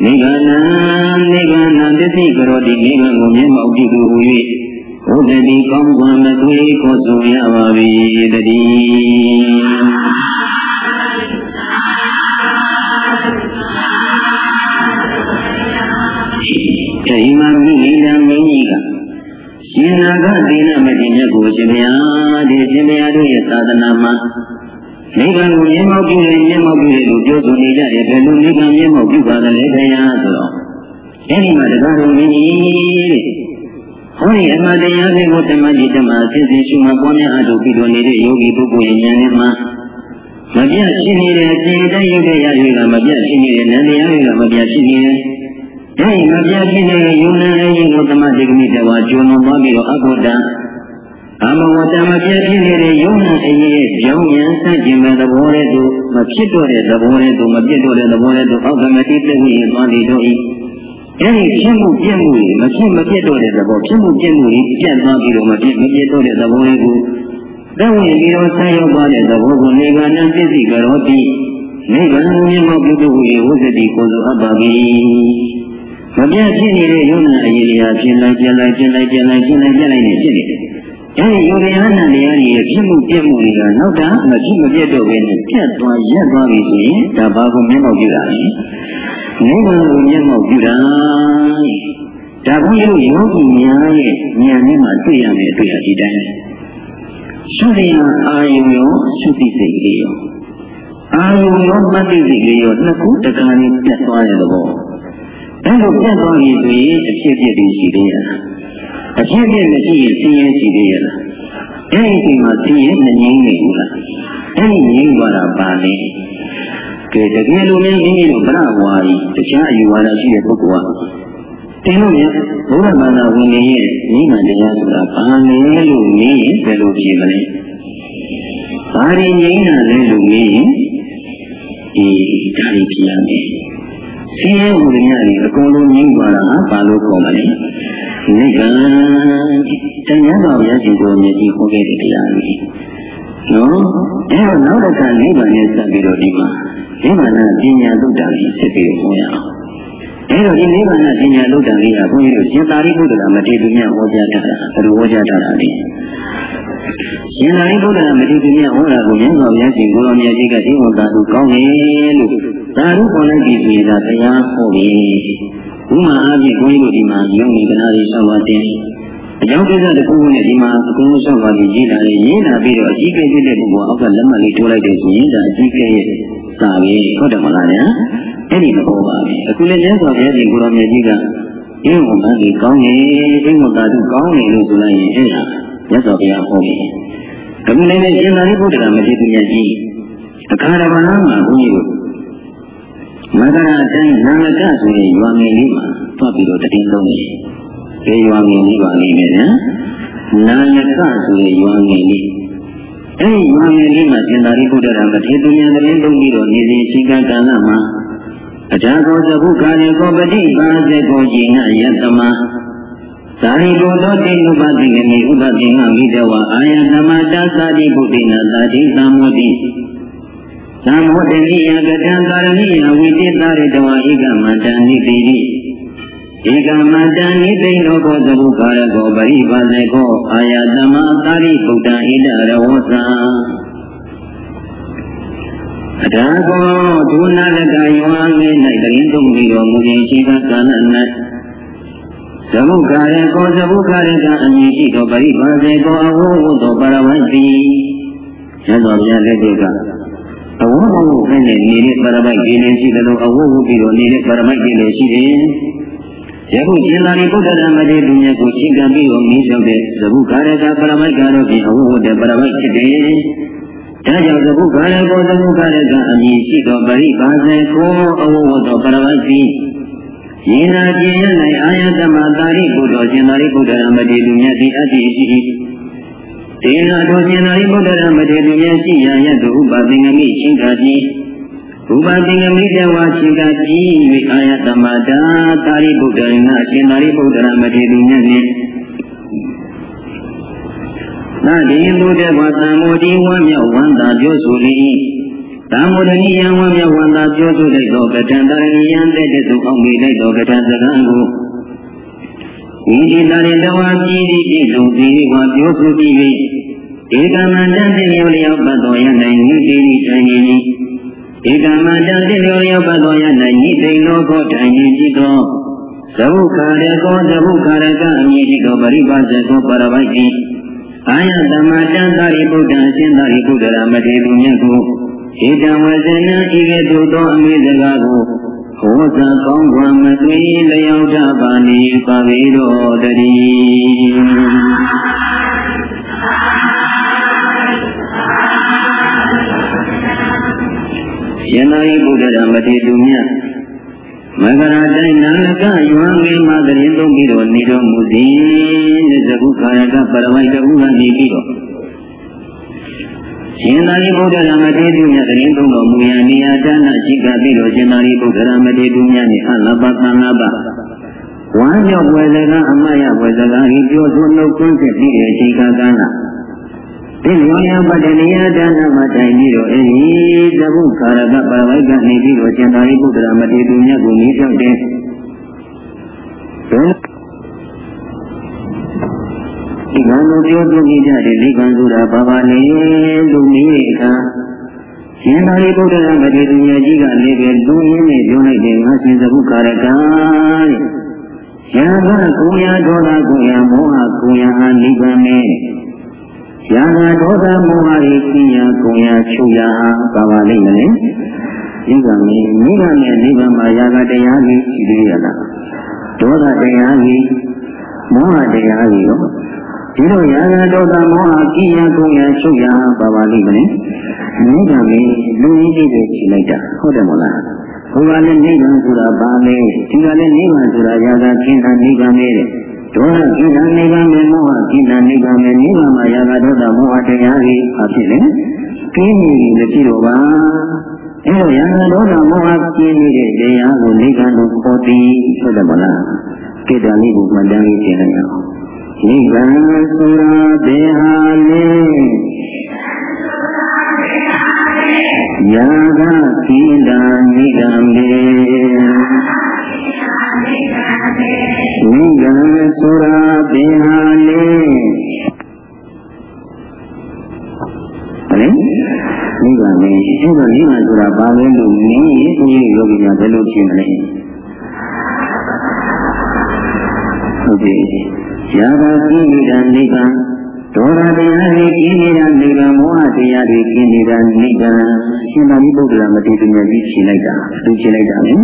နိဗ္ဗာန်နိဗ္ဗာန်တသိကရောတိနိဗ္ဗာန်ကိုမျက်မှောက်ပြုသူဟူ၍ဘုဒ္ဓတိကောင်းစွာမသွေးခေါ်ဆိုရပါ၏တည်း တိမှာမိမိတံမင်းကြီးကရှင်နာဂဒေနမတိမြတ်ကိုရှင်မြတ်ဒီရှင်မြတ်တို့ရဲ့သာသနာမှာနိဗ္ဗာန်ကိုမြင်မောက်ပြုတယ်မြင်မောက်ပြုတယ်လို့ပြောဆိုနေကြတယ်ဘယ်လိုနိဗ္ဗာန်မြင်မောက်ပြုပါသလဲခင်ဗျာဆိုတော့အဲဒီမှာတရားတော်မြင်ကြီးတဲ့ဟောဒီအမှန်တရားတွေကိုဓမ္မကြီးဓမ္မအစစ်စစ်ရှုမှတ်ပွားများအထုပြီးတော့နေတဲ့ယောဂီပုဂ္ဂိုလ်ရဲ့ဉာဏ်နဲ့မှမပြတ်ရှိနေတဲ့အချိန်တိုင်းရုပ်တရားတွေကမပြတ်ရှိနေတဲ့နန္တရားတွေကမပြတ်ရှိနေတယ်အဲ ဒီမပြတ်ရှိနေတဲ့ယုံနာအရင်ကိုဓမ္မတိကမိတဝါကျွမ်းသွားပြီးတော့အဘုဒ္ဓအမဝတ္တမပြည့်ဖြစ်နေတဲ့ယုံနာအရေးရဲ့ကြောင်းရန်ဆန့်ကျင်မဲ့သဘောလေးတို့မဖြစ်တော့တဲ့သဘောလေးတို့မပြတ်တော့တဲ့သဘောလေးတို့အောက်ကမတိပြည့်ဝရင်သွားပြီးတော့ဤအဲဒီဖြစ်မှုပြည့်မှုတွေမဖြစ်မပြတ်တော့တဲ့သဘောဖြစ်မှုပြည့်မှုတွေပြတ်သွားပြီးတော့မပြတ်မပြတ်တော့တဲ့သဘောလေးကိုတဝင်ပြီးတော့ဆက်ရောက်သွားတဲ့သဘောကိုနေဗ္ဗာန်ပြည့်စုံကြတော့ပြီးနိဗ္ဗာန်ကိုမြတ်မောပြုဖို့ဝိသတိကိုယ်လိုအပ်ပါပြီ မပြတ်ဖြစ်နေတဲ့ယုံနာအရေးတွေဟာဖြစ်လိုက်ပြလိုက်ဖြစ်လိုက်ပြလိုက်ဖြစ်လိုက်ပြလိုက်နေဖြစ်နေတယ်အဲဒီယောဂယနာတရားတွေရဲ့ဖြစ်မှုပြည့်မှုတွေကနောက်တာမဖြစ်မပြတ်တော့ဘဲနဲ့ပြတ်သွားရက်သွားပြီဆိုရင်ဒါဘာကိုမျက်မှောက်ပြုတာလဲနိဗ္ဗာန်ကိုမျက်မှောက်ပြုတာဒါဘုန်းကြီးတို့ယောဂီများရဲ့ဉာဏ်နဲ့မှတွေ့ရမယ်တွေ့ရဒီတိုင်းရှုရအာယုရောရှုသိစိတ်ကလေးရောအာယုရောမှတ်သိစိတ်ကလေးရောနှစ်ခုတခါလေးပြတ်သွားတဲ့သဘော အဲလိုပြတ်သွားပြီဆိုရင်အဖြစ်အပျက်တွေရှိသေးရလားအဖြစ်အပျက်မရှိရင်ဆင်းရဲရှိသေးရလားအဲဒီအချိန်မှာဆင်းရဲမငြိမ်းနေဘူးလားအဲဒီငြိမ်းသွားတာပါလေကဲတကယ်လို့လည်းမိမိတို့ဗရဝါရီတခြားအယူဝါဒရှိတဲ့ပုဂ္ဂိုလ်ကတင်းလို့ရဘုရားမန္တဝင်နေရဲ့နိမတရားဆိုတာဘာလဲလို့မေးရင်ဘယ်လိုဖြေမလဲဘာရင်ငြိမ်းတာလဲလို့မေးရင်ဒီဒါတွေဖြေရမယ် ဆင်းရဲမှုတွေများနေအကုန်လုံးငြိမ်းသွားတာဘာလို့ခေါ်မလဲနိဗ္ဗာန်တရားတော်ရရှိကိုမြည်ကြီးဟောခဲ့တဲ့တရားကြီးနော်အဲတော့နောက်တစ်ခါနိဗ္ဗာန်နဲ့ဆက်ပြီးတော့ဒီမှာနိဗ္ဗာန်ပညာသုတ္တကြီးဆက်ပြီးဟောရအောင်အဲတော့ဒီနိဗ္ဗာန်ပညာသုတ္တကြီးကဘုန်းကြီးတို့ရှင်သာရိပုတ္တရာမထေရမြတ်ဟောကြားထားတာဘယ်လိုဟောကြားထားတာလဲရှင်သာရိပုတ္တရာမထေရမြတ်ဟောတာကိုမြတ်စွာဘုရားရှင်ကိုရောမြတ်ကြီးကဒီဝန်သာသူကောင်းတယ်လို့ သာရုပေါ်လိုက်ပြီဆိုတာတရားဟောပြီဥမာအားဖြင့်ဘုန်းကြီးတို့ဒီမှာယုံကြည်ကနာတွေဆောက်ပါတင်အကြောင်းကိစ္စတစ်ခုနဲ့ဒီမှာအကုန်လုံးဆောက်ပါပြီးရေးလာတယ်ရေးလာပြီးတော့အကြီးကျယ်ဖြစ်တဲ့ပုဂ္ဂိုလ်အောက်ကလက်မှတ်လေးထိုးလိုက်တယ်ဆိုရင်ဒါအကြီးကျယ်ရဲ့စာပဲဟုတ်တယ်မလားညာအဲ့ဒီသဘောပါပဲအခုလည်းမြတ်စွာဘုရားရှင်ကိုရောမြတ်ကြီးကအင်းဝန်သားကြီးကောင်းတယ်အင်းဝန်သားသူကောင်းတယ်လို့ဆိုလိုက်ရင်အဲ့ဒါမြတ်စွာဘုရားဟောတယ်အခုလည်းရှင်သာရိပုတ္တရာမထေရမြတ်ကြီးအခါရမနာမှာဘုန်းကြီးတို့ မဂရအတိုင်းနာလကဆိုရင်ရွာငယ်လေးမှာသွားပြီးတော့တည်လုံးနေဒီရွာငယ်လေးပါလိမ့်မယ်နော်နာလကဆိုရင်ရွာငယ်လေးအဲဒီရွာငယ်လေးမှာသင်္သာရိပုတ္တရာမထေရသူများတည်းလုံးပြီးတော့နေစဉ်ရှိကကာလမှာအထာကောသဘုခာရေကောပတိပါစေကိုကြည်ငယတမသာရိပုတ္တတိဥပတိကမိဥပတိငမိတဝအာယသမတာသာတိပုတိနာသာတိသမောတိ သံမောတနိယကတံပါရဏိယဝိတိတာရိတဝဧကမတံနိတိတိဧကမတံနိသိနောကောသဘုကာရကောပရိပါစေကောအာယတမသာရိပုတ္တဣဒရဝသံအထာကောဒုနာလကယောငေ၌တရင်သုံးပြီးတော်မူခြင်းရှိသောကာလ၌သဘုကာရကောသဘုကာရကအမည်ရှိသောပရိပါစေကောအဝုဟုသောပရဝတ္တိရသော်ဘုရားလက်က အဝုဟုနဲ့နေတဲ့ပရမိုက်ကြီးလည်းရှိတယ်လို့အဝုဟုပြီးတော့နေတဲ့ပရမိုက်ကြီးလည်းရှိတယ်ယခုရှင်သာရိပုတ္တရာမထေရသူမြတ်ကိုရှင်းကပ်ပြီးတော့မင်းလျှောက်တဲ့သဘုကာရကပရမိုက်ကတော့ဖြင့်အဝုဟုတဲ့ပရမိုက်ဖြစ်တယ်ဒါကြောင့်သဘုကာရကိုသဘုကာရကအမည်ရှိသောပရိပါစေကိုအဝုဟုသောပရမိုက်ကြီးယေနာကျင်ရ၌အာယတမသာရိပုတ္တရှင်သာရိပုတ္တရာမထေရသူမြတ်သည်အတ္တိရှိ၏ ဒေနာတော်ရှင်သာရိပုတ္တရာမထေရသူမြတ်ရှိရာယတုဥပသင်္ကမိရှင်ကကြီးဥပသင်္ကမိတဝါရှင်ကကြီး၍အာယတမတာသာရိပုတ္တရာရှင်သာရိပုတ္တရာမထေရသူမြတ်နှင့်သာဒီလူတဲ့ဘာသံမောတိဝမ်းမြောက်ဝမ်းသာပြောဆိုလေ၏သံမောဒနိယဝမ်းမြောက်ဝမ်းသာပြောဆိုလိုက်သောကထံတရဏိယံတဲ့တဲ့သို့အောင်မိလိုက်သောကထံစကားကို ဝိဒီတာရေတဝါပြည်သည်ပြည့်စုံသည်ဝါပြောဆိုပြီး၍ဧကမတန်တိလျောလျောပတ်တော်ရနိုင်ဤတိဤထိုင်၏ဧကမတန်တိလျောလျောပတ်တော်ရနိုင်ဤတိလောကောထိုင်၏ရှိသောသဘုခါရကောသဘုခါရကအမည်ရှိသောပရိပါဇေကောပရပိုက်၏အာယတမတန်သာရိပုတ္တအရှင်သာရိပုတ္တရာမထေရသူမြတ်ကိုဧတံဝဇနံဤကဲ့သို့သောအမိစကားကို ဟောစာကောင်းစွာမသွေလျောက်တာပါနေပါပေတော်တည်းယန္တာဤဘုဒ္ဓဓမ္မတိသူမြတ်မမကရာတိုင်းနာလကယွမ်းငယ်မှာတရင်သုံးပြီးတော့နေတော်မူသည်သကုခါရကပရဝိတဟုကနေပြီးတော့ ရှင်သာရိပုတ္တရာမထေရမြတ်တရင်သုံးတော်မူရန်နေရာတဏ္ဍရှိကပြီးတော့ရှင်သာရိပုတ္တရာမထေရမြတ်နှင့်အလဘသံဃာပဝမ်းမြောက်ွယ်စကားအမတ်ရွယ်စကားဤပြောဆိုနှုတ်ခွန်းဖြစ်ပြီးတဲ့အချိန်ကာလဒီလိုရပတ္တနိယဒါနမှာတိုင်ပြီးတော့အဲဒီသဘုခါရကပါဝိကနေပြီးတော့ရှင်သာရိပုတ္တရာမထေရမြတ်ကိုမြည်ဖြောက်တဲ့ ဒီကံကိုပြောပြကြတဲ့ဒီကံဆိုတာဘာပါလဲလို့မေးအခါရှင်သာရိပုတ္တရာမထေရမြတ်ကြီးကလည်းပဲလူရင်းနဲ့ပြောလိုက်တယ်ငါရှင်သဘုခါရကတဲ့ရာဂကိုရာဒေါသကိုရာမောဟကိုရာအာနိဗ္ဗာန်နဲ့ရာဂဒေါသမောဟတွေကိညာကိုရာချုပ်ရာပါပါလိမ့်မယ်ဒီကမေမိဂနဲ့နိဗ္ဗာန်မှာရာဂတရားကြီးရှိသေးရလားဒေါသတရားကြီးမောဟတရားကြီးရော ဒီလိုရာဂဒေါသမောဟကိညာကိုရာချုပ်ရာပါပါလိမ့်မယ်မိဂမေလူကြီးတွေရှိလိုက်တာဟုတ်တယ်မလားဘုရားလည်းနိဗ္ဗာန်ဆိုတာပါလေဒီကလည်းနိဗ္ဗာန်ဆိုတာရာဂကိညာနိဗ္ဗာန်လေဒေါသကိဏနိဗ္ဗာန်မေမောဟကိဏနိဗ္ဗာန်မေနိဗ္ဗာန်မှာယာဂဒေါသမောဟတရားတွေအဖြစ်လေကင်းနေပြီမရှိတော့ပါအဲလိုယာဂဒေါသမောဟကင်းနေတဲ့တရားကိုနိဗ္ဗာန်ကိုခေါ်သည်ဆိုတယ်မလားကိတ္တလေးကိုမှတ်တမ်းလေးပြင်လိုက်အောင် နိဗ္ဗာန်ဆိုတာဘေဟာလေယာဂကိဏနိဗ္ဗာန်မေနိဂံဆိုတာပင်ဟာလေဟလဲနိဂံနေအဲ့တော့နိဂံဆိုတာဘာလဲလို့နင်းရေးသူကြီးယောဂီများဘယ်လိုရှင်းမလဲဟုတ်ပြီ ယာဂကိဏနိဂံဒေါသတရားတွေကျင်းနေတာနိဗ္ဗာန်မောဟတရားတွေကျင်းနေတာနိဗ္ဗာန်ရှင်သာရိပုတ္တရာမထေရမြတ်ကြီးရှင်းလိုက်တာသူရှင်းလိုက်တာလေ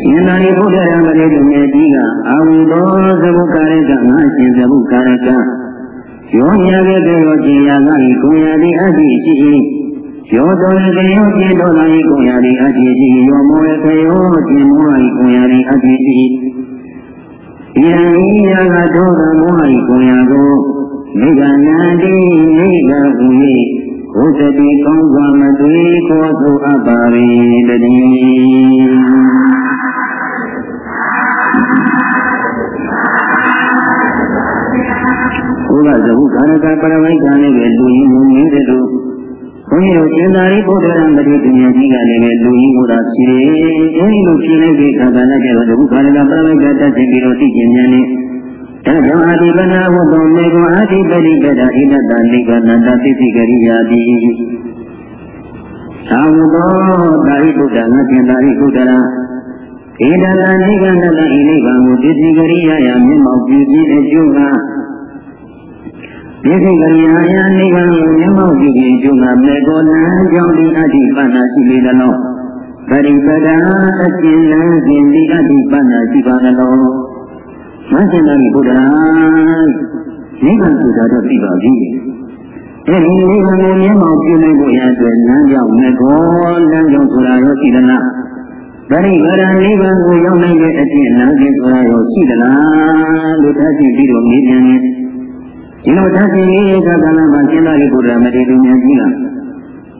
ရှင်သာရိပုတ္တရာမထေရမြတ်ကြီးကအာဝိသောသဗုကာရကငါရှင်သဗုကာရကယောညာကတေယောကျင်ယာကဤကိုရာတိအတ္တိရှိ၏ယောတော်ရကယောကျင်တော်လာ၏ကိုရာတိအတ္တိရှိ၏ယောမောရကယောကျင်မော၏ကိုရာတိအတ္တိရှိ၏ယံ ဤယာကဒေါသမော၏ကိုရာကိုနိဗ္ဗာန်တိနိဗ္ဗာန်ဟူ၏ဘုဇတိကောင်းစွာမသွေခေါ်သူအပ်ပါ၏တည်းဘုရားသဘုကာရကပရဝိကံနဲ့ပဲလူကြီးမျိုးနေတဲ့တို့ ဘုန်းကြီးတို့ရှင်သာရိပုတ္တရာမတိပညာကြီးကလည်းပဲလူကြီးကိုသာရှိတယ်။အဲဒီလိုရှိနေတဲ့ခါကလည်းကျတော့သဘုကာရကပရဝိကတက်စီပြီးတော့သိကျင်ဉာဏ်နဲ့ဒါကြောင့်အာဒီပနာဝတ္တောမေကောအာဒီပရိပဒဣဒတနိဗ္ဗာန်တသိသိကရိယာတိသာဝတောသာရိပုတ္တနာသင်္သာရိပုတ္တရာဣဒတနိဗ္ဗာန်တဣနိဗ္ဗာန်ကိုသိသိကရိယာယမျက်မှောက်ပြုပြီးအကျိုးက ဒီစိတ်ကရိယာယနိဗ္ဗာန်ကိုမျက်မှောက်ပြုပြီးကျုံကမေကောလံကြောင့်ဒီအတ္တိပဏ္ဏရှိလေသလောပရိပဒာအကျဉ်းလန်းခြင်းဒီအတ္တိပဏ္ဏရှိပါသလောမဆင်တော်ဘုရားနိဗ္ဗာန်ဆိုတာတော့သိပါပြီအဲဒီနိဗ္ဗာန်ကိုမျက်မှောက်ပြုနိုင်ဖို့ရတဲ့လမ်းကြောင်းမေကောလမ်းကြောင်းဆိုတာရောရှိသလားပရိဝရနိဗ္ဗာန်ကိုရောက်နိုင်တဲ့အကျင့်လမ်းစဉ်ဆိုတာရောရှိသလားလို့ထားကြည့်ပြီးတော့မေးပြန်ရင် ဒီလိုသတိရေးကကလမှာရှင်းသာရိပုတ္တရာမထေရမြတ်ကြီးက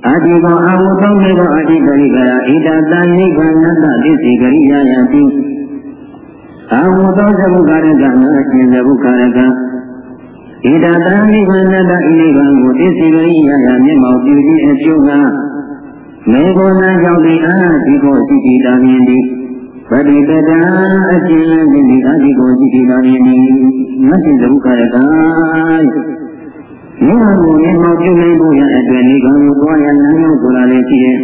အာတိကောအာဝုသောမေသောအာတိပရိကရာဣဒတနိဗ္ဗာန်တသစ္စေကရိယာယတိအာဝုသောသဗုကာရကငါအရှင်သဗုကာရကဣဒတနိဗ္ဗာန်တဣနိဗ္ဗာန်ကိုသစ္စေကရိယာယမျက်မှောက်ပြုခြင်းအကျိုးကမေဃောနာကြောင့်ဒီအာဒီကိုစိတိတာမြင်သည် ပတိတတံအကျဉ်းလင်းဒီအာဒီကိုစိတိတာမြင်သည်မသိဒုက္ခရကနိဗ္ဗာန်ကိုမြင်မောပြုနိုင်ဖို့ရအတွက်နိဗ္ဗာန်ကိုသွားရလမ်းရောက်ဆိုတာလည်းရှိရဲ့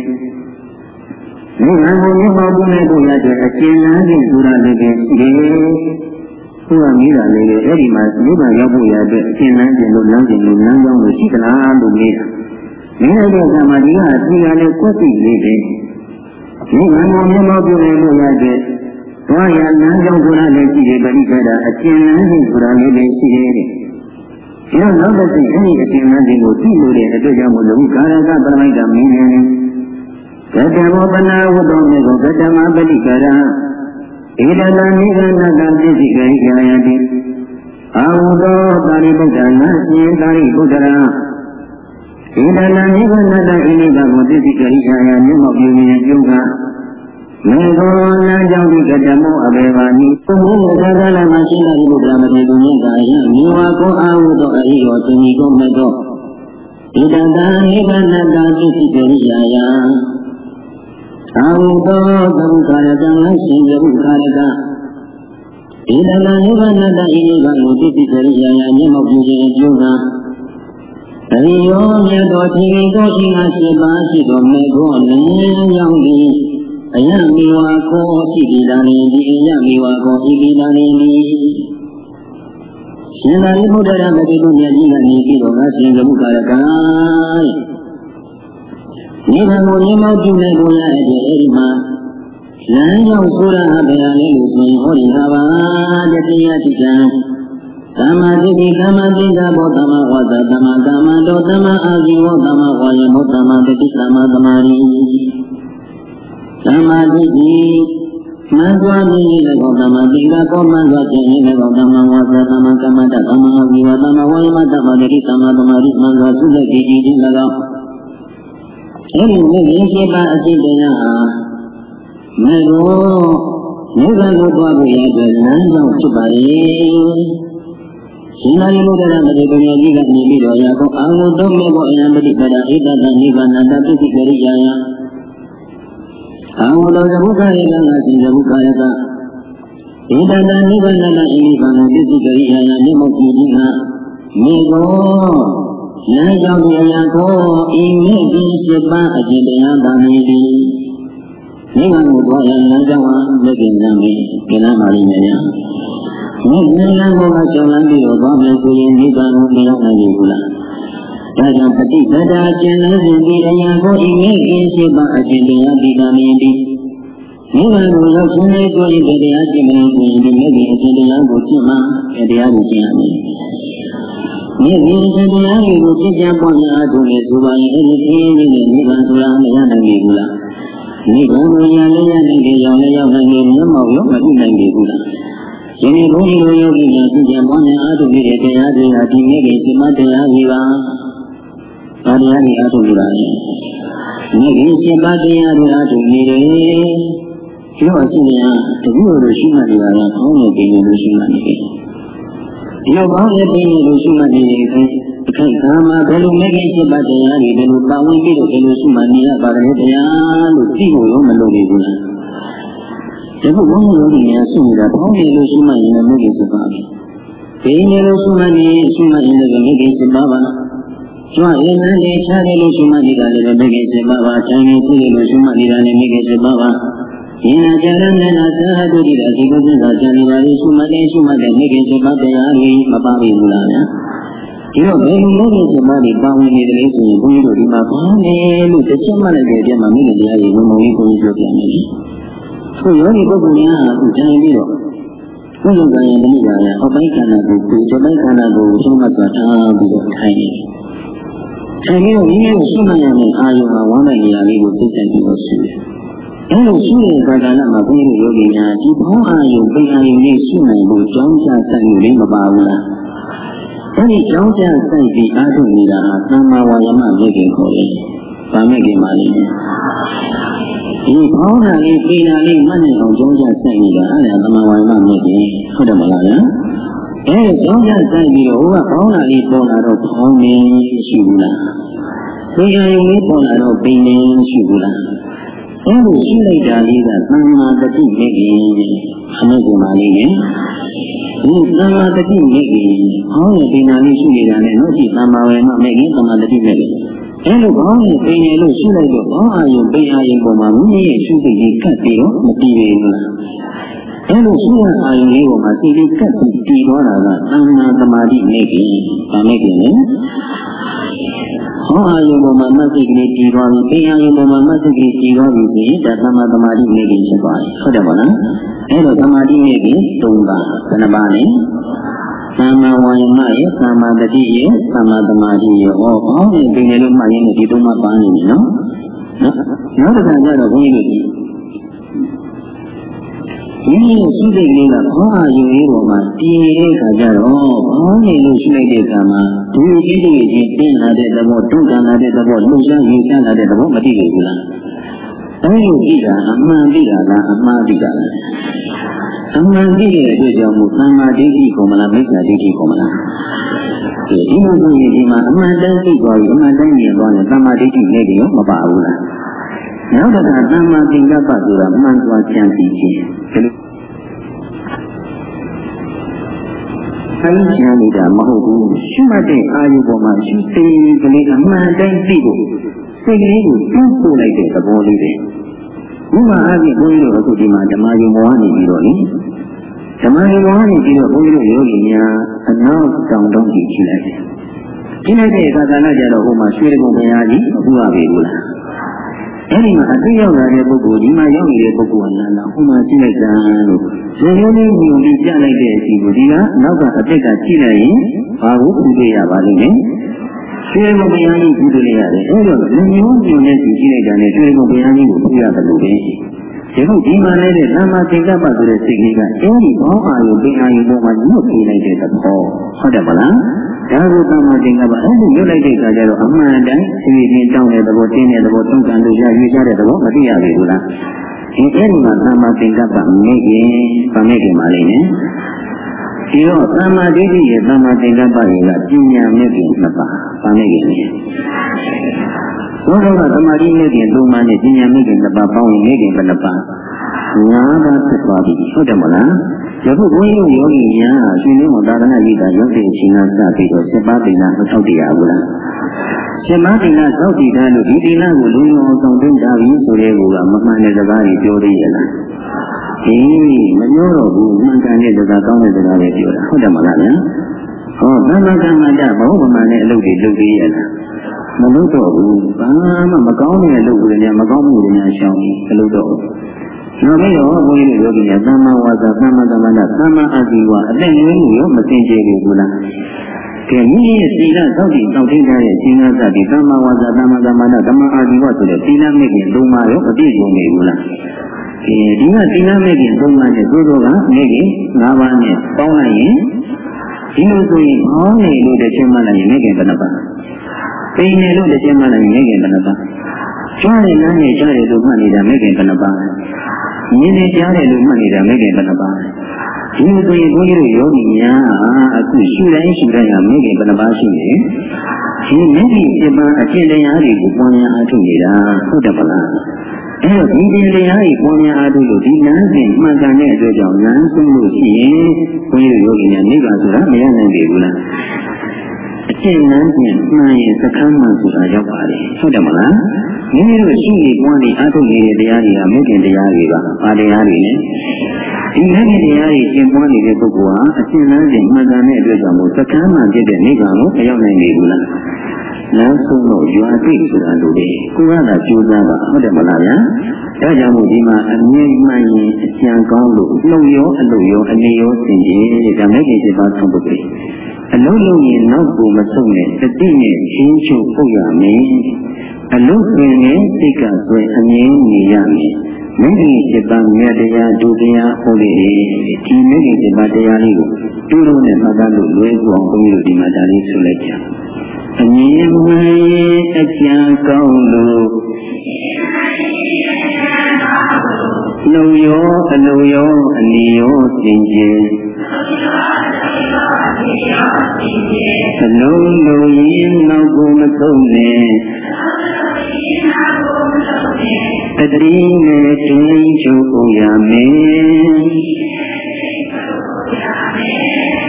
နိဗ္ဗာန်ကိုမြင်မောပြုနိုင်ဖို့ရတဲ့အကျဉ်းလမ်းကြီးဆိုတာလည်းရှိတယ်သူကမိတာလေးလေအဲ့ဒီမှာနိဗ္ဗာန်ရောက်ဖို့ရတဲ့အကျဉ်းလမ်းကျင်လို့လမ်းကျင်လို့လမ်းကြောင်းလို့ရှိသလားလို့မေးတာမင်းရဲ့ကံမှာဒီဟာဒီဟာလေးကွက်သိလေးတယ် နိဗ္ဗာန်ကိုမြင်မောပြုနိုင်ဖို့ရတဲ့သွားရလမ်းကြောင်းဆိုတာလည်းရှိတယ်ပရိစ္ဆေဒအကျဉ်းလမ်းကြီးဆိုတာလည်းရှိတယ်တဲ့။ဒါနောက်တစ်ခုအဲ့ဒီအကျဉ်းလမ်းကြီးကိုသိလို့တဲ့အတွက်ကြောင့်မို့လို့ကာရကပရမိတ်ကမင်းနေကတမောပနာဝတ္တောမေကောကတမပတိကရဣဒတနိဂနတပစ္စည်းကိကာယတိအာဟုသောပါရိပုတ္တနာရှင်သာရိပုတ္တရာ ဣဒတနိဂနတဣနိကကိုပစ္စည်းကိကာယမြတ်မောပြုမြင်ပြုကမေဃောနာကြောင့်ဒီကတမောအဘေဘာနိသုမောသာသနာမှာရှိတဲ့ဘုရားမထေရမြတ်ကာယမြေဝါကောအာဟုသောအရိယောသင်္ကြီးကောမေသောဣဒတနိဗ္ဗာန်တပစ္စည်းကိရိယာယအာဟုသောသဗ္ဗခါရတံရှင်ယုခါရကဣဒလနိဗ္ဗာန်တဣနိဗ္ဗာန်ကိုပစ္စည်းကိရိယာယမျက်မှောက်ပြုခြင်းအကျိုးက အရိယောမြတ်သောသင်္ကေတောရှိငါရှိပါရှိသောမေခောလည်းရောက်သည်အယမိဝါခောရှိသည်လာနေသည်အယမိဝါခောဤသည်လာနေသည်ရှင်သာရိပုတ္တရာမတိတုမြတ်ကြီးကနေပြီးတော့ငါရှင်ကမှုကာရကနိဗ္ဗာန်ကိုမြင်မောပြုနိုင်ကိုရတဲ့အဲဒီမှာလမ်းရောက်ဆိုတာဘယ်ဟာလဲလို့ဆိုရင်ဟောဒီဟာပါတရားတိကံ သမ္မာတိတိသမ္မာသင်္ကပ္ပသမ္မာဝါစာသမ္မာကမ္မတောသမ္မာအာဇီဝသမ္မာဝါယမောသမ္မာတတိသမ္မာသမာဓိသမ္မာတိတိမန္သွားမိလည်းကောသမ္မာသင်္ကပ္ပမန္သွားခြင်းလည်းကောသမ္မာဝါစာသမ္မာကမ္မတသမ္မာအာဇီဝသမ္မာဝါယမသမ္မာတတိသမ္မာသမာဓိမန္သွားသုတ္တိတိတိလည်းကောအဲ့ဒီမြင့်ရှိပါအစိတ်တရားဟာမေရောနိဗ္ဗာန်ကိုသွားဖို့ရတဲ့လမ်းကြောင်းဖြစ်ပါလေ ရှင်သာရိပုတ္တရာမထေရကြီးကနေပြီးတော့ရာကောအာဟုတုံးမေဘောအယံပတိပဒဣတတနိဗ္ဗာန်တပိစိကရိယာယအာဟုတောသမုခရေကငါရှင်သမုခရေကဣတတနိဗ္ဗာန်တဣနိဗ္ဗာန်ပိစိကရိယာယနိမောကိတိကမေကောလမ်းကြောင်းဒီအရာကိုဤမြင့်ပြီးရှိပါအကျင့်တရားပါနေသည်နိဗ္ဗာန်ကိုသွားရလမ်းကြောင်းဟာလက်ကျင်နာမည်ကျင်နာပါလိမ့်မယ် ညာဒီလမ်းကိုမှကျော်လန်းပြီးတော့သွားမယ်ဆိုရင်နိဗ္ဗာန်ကိုမရောက်နိုင်ဘူးလားဒါကြောင့်ပฏิပဒါကျင်လန်းစဉ်ဒီအရာကိုဤမြင့်ပြီးရှိပါအကျင့်တရားဒီပါနေသည်နိဗ္ဗာန်ကိုရောက်ခြင်းလေးကိုဤတရားကျင့်မလို့ဆိုရင်ဒီမြင့်ပြီးအကျင့်တရားကိုကျင့်မှတရားကိုကျင့်ရမယ်မြင့်မြင့်တရားတွေကိုကြည်ကြပွားများအားထုတ်နေဆိုပါရင်အဲ့ဒီသိရင်းနဲ့နိဗ္ဗာန်ဆိုတာမရနိုင်ဘူးလားနိဗ္ဗာန်ကိုရလည်းရနိုင်တယ်ရောင်လည်းရောက်နိုင်တယ်မျက်မှောက်ရောမပြုနိုင်ဘူးလား ယနေ့ဘုန်းကြီးတို့ယောဂီများကြည်ကြပွားများအားထုတ်နေတဲ့တရားတွေကဒီနေ့ကစိမတရားကြီးပါဘာတရားတွေအားထုတ်နေပါလဲနေ့ကစိမတရားတွေအားထုတ်နေတယ်ပြောအရှိနေတကူတို့ရှိမှနေတာကခေါင်းနဲ့ပြင်းနေလို့ရှိမှနေတယ်ဒီလိုကောင်းတဲ့ပြင်းလို့ရှိမှနေရင်အခက်ကာမှာဘယ်လိုမဲ့ခင်ဖြစ်ပါတရားတွေဘယ်လိုပါဝင်ပြီးတော့ဘယ်လိုရှိမှနေရပါလဲတရားလို့သိဖို့ရောမလိုနေဘူးလား ဒီလိုဘုန်းကြီးတို့ကရှိနေတာပေါင်းနေလို့ရှိမှရင်လည်းမဲ့ခင်ဖြစ်ပါပြီဒီနေလို့ရှိမှနေရှိမှရင်လည်းမဲ့ခင်ဖြစ်ပါပါလားကျွမ်းရင်လည်းခြားတယ်လို့ရှိမှနေတာလည်းမဲ့ခင်ဖြစ်ပါပါခြံနေရှိတယ်လို့ရှိမှနေတာလည်းမဲ့ခင်ဖြစ်ပါပါယင်နာကြရဏနာသာတုတိရာဒီကုသသာကျန်နေပါလိရှိမှတဲ့ရှိမှတဲ့မိခင်စပါတရားကြီးမပါပြီဘူးလားဗျာဒီတော့ဘယ်လိုလဲစပါးတွေပါဝင်နေတယ်လို့ဆိုရင်ဘုန်းကြီးတို့ဒီမှာဘာလဲလို့တစ်ချက်မှလည်းကြည့်ပြမှာမိခင်တရားကြီးဝင်ဝင်ကြီးဘုန်းကြီးပြောပြနေတယ် ဆိုယောဂီပုဂ္ဂိုလ်များအခုကြံပြီးတော့ဘုရားကံရဲ့မိဂါရအပိုင်းခန္ဓာကိုကိုယ်ပိုင်းခန္ဓာကိုဆုံးမသွားထားပြီးတော့ထိုင်နေတယ်ထိုင်ပြီးတော့မိမိကိုရှိမှရမယ့်အာယုံဟာဝမ်းတဲ့နေရာလေးကိုသိတဲ့ပြီးတော့ရှိတယ်အဲလိုရှိတဲ့ကာလမှာဘုန်းကြီးတို့ယောဂီများဒီဘောင်းအာယုပိအာယုနဲ့ရှိနိုင်ဖို့ကြောင်းကြဆိုင်မှုလေးမပါဘူးလားအဲဒီကြောင်းကြဆိုင်ပြီးအားထုတ်နေတာဟာသမ္မာဝါယမမြင့်ခင်ခေါ်တယ်။ ဗာမဲ့ခင်ပါလိမ့်မယ်။ဒီဘောင်းဟာလေးပိနာလေးမှတ်နေအောင်ကြောင်းကြဆိုင်နေတာအဲဒါသမ္မာဝါယမမြင့်ခင်ဟုတ်တယ်မလားဗျာ။အဲကြောင်းကြဆိုင်ပြီးတော့ဟိုကဘောင်းဟာလေးပေါ်လာတော့ဘောင်းနေရှိဘူးလား။ပိအာယုလေးပေါ်လာတော့ပိနေရှိဘူးလား။အဲ့လိုရှိလိုက်တာလေးကသံဃာတတိမြင့်ကြီးအမှုကမာလေးနဲ့ဒီသံဃာတတိမြင့်ကြီးဟောင်းရဲ့ပင်နာလေးရှိနေတာနဲ့တော့ဒီသံဃာဝေမမြင့်ကြီးသံဃာတတိမြင့်ကြီး အဲ့လိုဘောင်းရဲ့ပင်ရလို့ရှိလိုက်တော့ဘောင်းအာယုပင်အာယုပေါ်မှာမိမိရဲ့ရှိစိတ်ကြီးကတ်ပြီးတော့မပြီးဘူးလားအဲ့လိုရှိတဲ့အာယုလေးပေါ်မှာစိတ်လေးကတ်ပြီးပြီးသွားတာကသံဃာသမာဓိမြင့်ကြီးဗာမြင့်ကြီးလေဟောအာယုံပေါ်မှာမသိကလေးတည်သွားပြီပင်အာယုံပေါ်မှာမသိကလေးတည်သွားပြီဆိုရင်ဒါသမ္မာသမာဓိနေကြီးဖြစ်သွားပြီဟုတ်တယ်မလားအဲလိုသမာဓိနေကြီး၃ပါးဘယ်နှပါးလဲ သမ္မာဝါယမရဲ့သမ္မာတတိရဲ့သမ္မာသမာဓိရဲ့ဟောဟောဒီပင်လေလို့မှတ်ရင်ဒီသုံးပါးပါနေပြီနော်နော်နောက်တစ်ခါကျတော့ဘုန်းကြီးတို့ဒီမိမိရှိတဲ့လေးကဘောဟာယူရေးပေါ်မှာတည်နေတဲ့အခါကျတော့ဘောနေလို့ရှိလိုက်တဲ့အခါမှာဒီကြီးကြီးချင်းပြင်းလာတဲ့သဘောတွန်းကန်လာတဲ့သဘောလှုပ်ရှားယူဆလာတဲ့သဘောမသိဘူးလား အဲဒီလိုကြည့်တာအမှန်သိတာလားအမှားသိတာလားအမှန်သိတဲ့အတွက်ကြောင့်မို့သံဃာဒိဋ္ဌိကိုမလားမိစ္ဆာဒိဋ္ဌိကိုမလားဒီလိုဆိုရင်ဒီမှာအမှန်တမ်းသိသွားပြီအမှန်တမ်းမြင်သွားရင်သမာဓိဋ္ဌိနဲ့တည်းရောမပါဘူးလားနောက်တစ်ခါသမ္မာသင်္ကပ္ပဆိုတာမှန်သွားကြံစီခြင်းဒီလိုဆိုင်ချမ်းနေတာမဟုတ်ဘူးရှုမှတ်တဲ့အာယုပေါ်မှာရှုသိကလေးအမှန်တိုင်းသိဖို့ စိတ်ကလေးကိုတွန်းပို့လိုက်တဲ့သဘောလေးပဲဥမာအားဖြင့်ဘုန်းကြီးတို့အခုဒီမှာဓမ္မယုံဘောကနေပြီးတော့လေဓမ္မယုံဘောကနေပြီးတော့ဘုန်းကြီးတို့ယောဂီများအနောက်တောင်တုံးကြည့်ကြည့်လိုက်တယ်ကြည့်လိုက်တဲ့အခါကလည်းကြတော့ဟိုမှာရွှေကုံဘုရားကြီးအခုပါပြီဘူးလားအဲ့ဒီမှာအသိရောက်လာတဲ့ပုဂ္ဂိုလ်ဒီမှာရောက်နေတဲ့ပုဂ္ဂိုလ်ကလည်းဟိုမှာကြည့်လိုက်တာလို့ရေရိုးလေးညူပြီးကြားလိုက်တဲ့အစီကိုဒီကနောက်ကအပြက်ကကြည့်လိုက်ရင်ဘာကိုပြုလို့ရပါလိမ့်မယ် ရွှေမဘုရားကြီးပြုလို့ရတယ်အဲ့တော့လူမျိုးညူနဲ့ကြည့်လိုက်တာနဲ့ရွှေမဘုရားကြီးကိုပြုရတယ်လို့ပဲဒီခုဒီမှာလည်းတဲ့သမ္မာသင်္ကပ္ပဆိုတဲ့စိတ်ကလေးကအဲဒီဘောအာယုပင်အာယုပေါ်မှာညှို့ပြေးလိုက်တဲ့သဘောဟုတ်တယ်မလားဒါကိုသမ္မာသင်္ကပ္ပအဲ့ဒီညှို့လိုက်တဲ့အခါကျတော့အမှန်တိုင်းအမြင်တောင်းတဲ့သဘောတင်းတဲ့သဘောတုံ့ပြန်လို့ရရွေးကြတဲ့သဘောမသိရပြီဘူးလားဒီအဲ့ဒီမှာသမ္မာသင်္ကပ္ပမိခင်ဗမိခင်ပါလိမ့်မယ် ဒီတော့သမ္မာဒိဋ္ဌိရဲ့သမ္မာသင်္ကပ္ပရဲ့ကပညာမြင့်ခင်နှစ်ပါးဗမိခင်နဲ့ဘုရားကသမာဓိမြင့်ခင်သုံးပါးနဲ့ပညာမြင့်ခင်နှစ်ပါးပေါင်းရင်မြင့်ခင်ဘယ်နှပါးငါးပါးဖြစ်သွားပြီဟုတ်တယ်မလားယခုဘုန်းကြီးယောဂီများရှင်လေးမောသာသနာ့ဤတာရုပ်တည်ရှင်ကစပြီးတော့7ပါးတိဏမထောက်တရားဘူးလား 7ပါးတိဏသောက်တည်တာလို့ဒီတိဏကိုလူရောဆောင်တင်ကြပြီဆိုတဲ့ကူကမမှန်တဲ့စကားကြီးပြောသေးရဲ့လားအေးမပြောတော့ဘူးမှန်ကန်တဲ့စကားကောင်းတဲ့စကားပဲပြောတာဟုတ်တယ်မလားဗျာဟောသမ္မာကမ္မတဘဝမမှန်တဲ့အလုပ်တွေလုပ်သေးရဲ့လားမလုပ်တော့ဘူးဘာမှမကောင်းတဲ့အလုပ်တွေနဲ့မကောင်းမှုတွေများရှောင်ပြီးမလုပ်တော့ဘူးနောက်ပြီးတော့ဘုန်းကြီးတို့ယောဂီများသမ္မာဝါစာသမ္မာသမ္မာဒသမ္မာအာဇီဝအသက်ငွေမှုရောမသိကြဘူးလား ကဲမိရဲ့သီလသောက်တည်တောက်ထိထားတဲ့သီလစပြီးသမ္မာဝါစာသမ္မာသမ္မာဒသမ္မာအာဇီဝဆိုတဲ့သီလမဲ့ခင်သုံးပါးရောအပြည့်စုံနေဘူးလားဒီဒီကသီလမဲ့ခင်သုံးပါးနဲ့သို့သောကမဲ့ခင်၅ပါးနဲ့ပေါင်းလိုက်ရင်ဒီလိုဆိုရင်ဟောင်းနေလို့တစ်ချက်မှလိုက်ရင်မဲ့ခင်ဘယ်နှပါပိန်နေလို့တစ်ချက်မှလိုက်ရင်မဲ့ခင်ဘယ်နှပါကျွမ်းနေလမ်းနေကြားတယ်လို့မှတ်နေတာမဲ့ခင်ဘယ်နှပါမြင်နေကြားတယ်လို့မှတ်နေတာမဲ့ခင်ဘယ်နှပါ ဒီလိုဆိုရင်ဘုန်းကြီးတို့ယောဂီများအခုရှုတိုင်းရှုတိုင်းဟာမဲ့ခင်ဘယ်နှပါရှိနေဒီမဲ့ခင်ပြပန်းအကျင့်တရားတွေကိုပွားများအားထုတ်နေတာဟုတ်တယ်မလားအဲတော့ဒီဒီတရားကြီးပွားများအားထုတ်လို့ဒီလမ်းစဉ်မှန်ကန်တဲ့အတွက်ကြောင့်လမ်းဆုံးလို့ရှိရင်ဘုန်းကြီးတို့ယောဂီများနိဗ္ဗာန်ဆိုတာမရနိုင်ပြီဘူးလားအ ကျင့်လမ်းစဉ်မှန်ရင်စကမ်းမှန်ဆိုတာရောက်ပါတယ်ဟုတ်တယ်မလားမိမိတို့ရှိနေပွားနေအားထုတ်နေတဲ့တရားတွေကမေတ္တာတရားတွေပါပါတရားတွေနဲ့ဒီမေတ္တာတရားတွေကျင့်ပွားနေတဲ့ပုဂ္ဂိုလ်ဟာအကျင့်လမ်းစဉ်မှန်ကန်တဲ့အတွက်ကြောင့်မို့စကမ်းမှန်ဖြစ်တဲ့နိဗ္ဗာန်ကိုမရောက်နိုင်ဘူးလား လမ်းဆုံးတော့ရွာသိဆိုတာလိုလေကိုယ်ကသာကြိုးစားပါဟုတ်တယ်မလားဗျာဒါကြောင့်မို့ဒီမှာအမြင်မှန်ရင်အကြံကောင်းလို့နှုတ်ရောအလုပ်ရောအနေရောသင်ခြင်းဒါမဲ့ကိစ္စပါဆုံးပုဂ္ဂိုလ်အလုံးလုံးရင်နောက်ကိုမဆုံးနဲ့တတိနဲ့ချင်းချုပ်ပုတ်ရမယ် အလုံးတွင်နဲ့စိတ်ကဆွဲအမြင်နေရမယ်မိမိစိတ်ပါမြတ်တရားဒုတရားဟောလေဒီမိမိစိတ်ပါတရားလေးကိုတူလုံးနဲ့မှတ်သားလို့လွယ်ကူအောင်ဘုန်းကြီးတို့ဒီမှာဒါလေးဆိုလိုက်ကြအမြင်မှန်အကြံကောင်းလို့လုံရောအလုံရောအနီရောသင်ခြင်းအလုံးလုံးရင်နောက်ကိုမဆုံးနဲ့ တတိနဲ့တွင်ချုပ်ရမယ်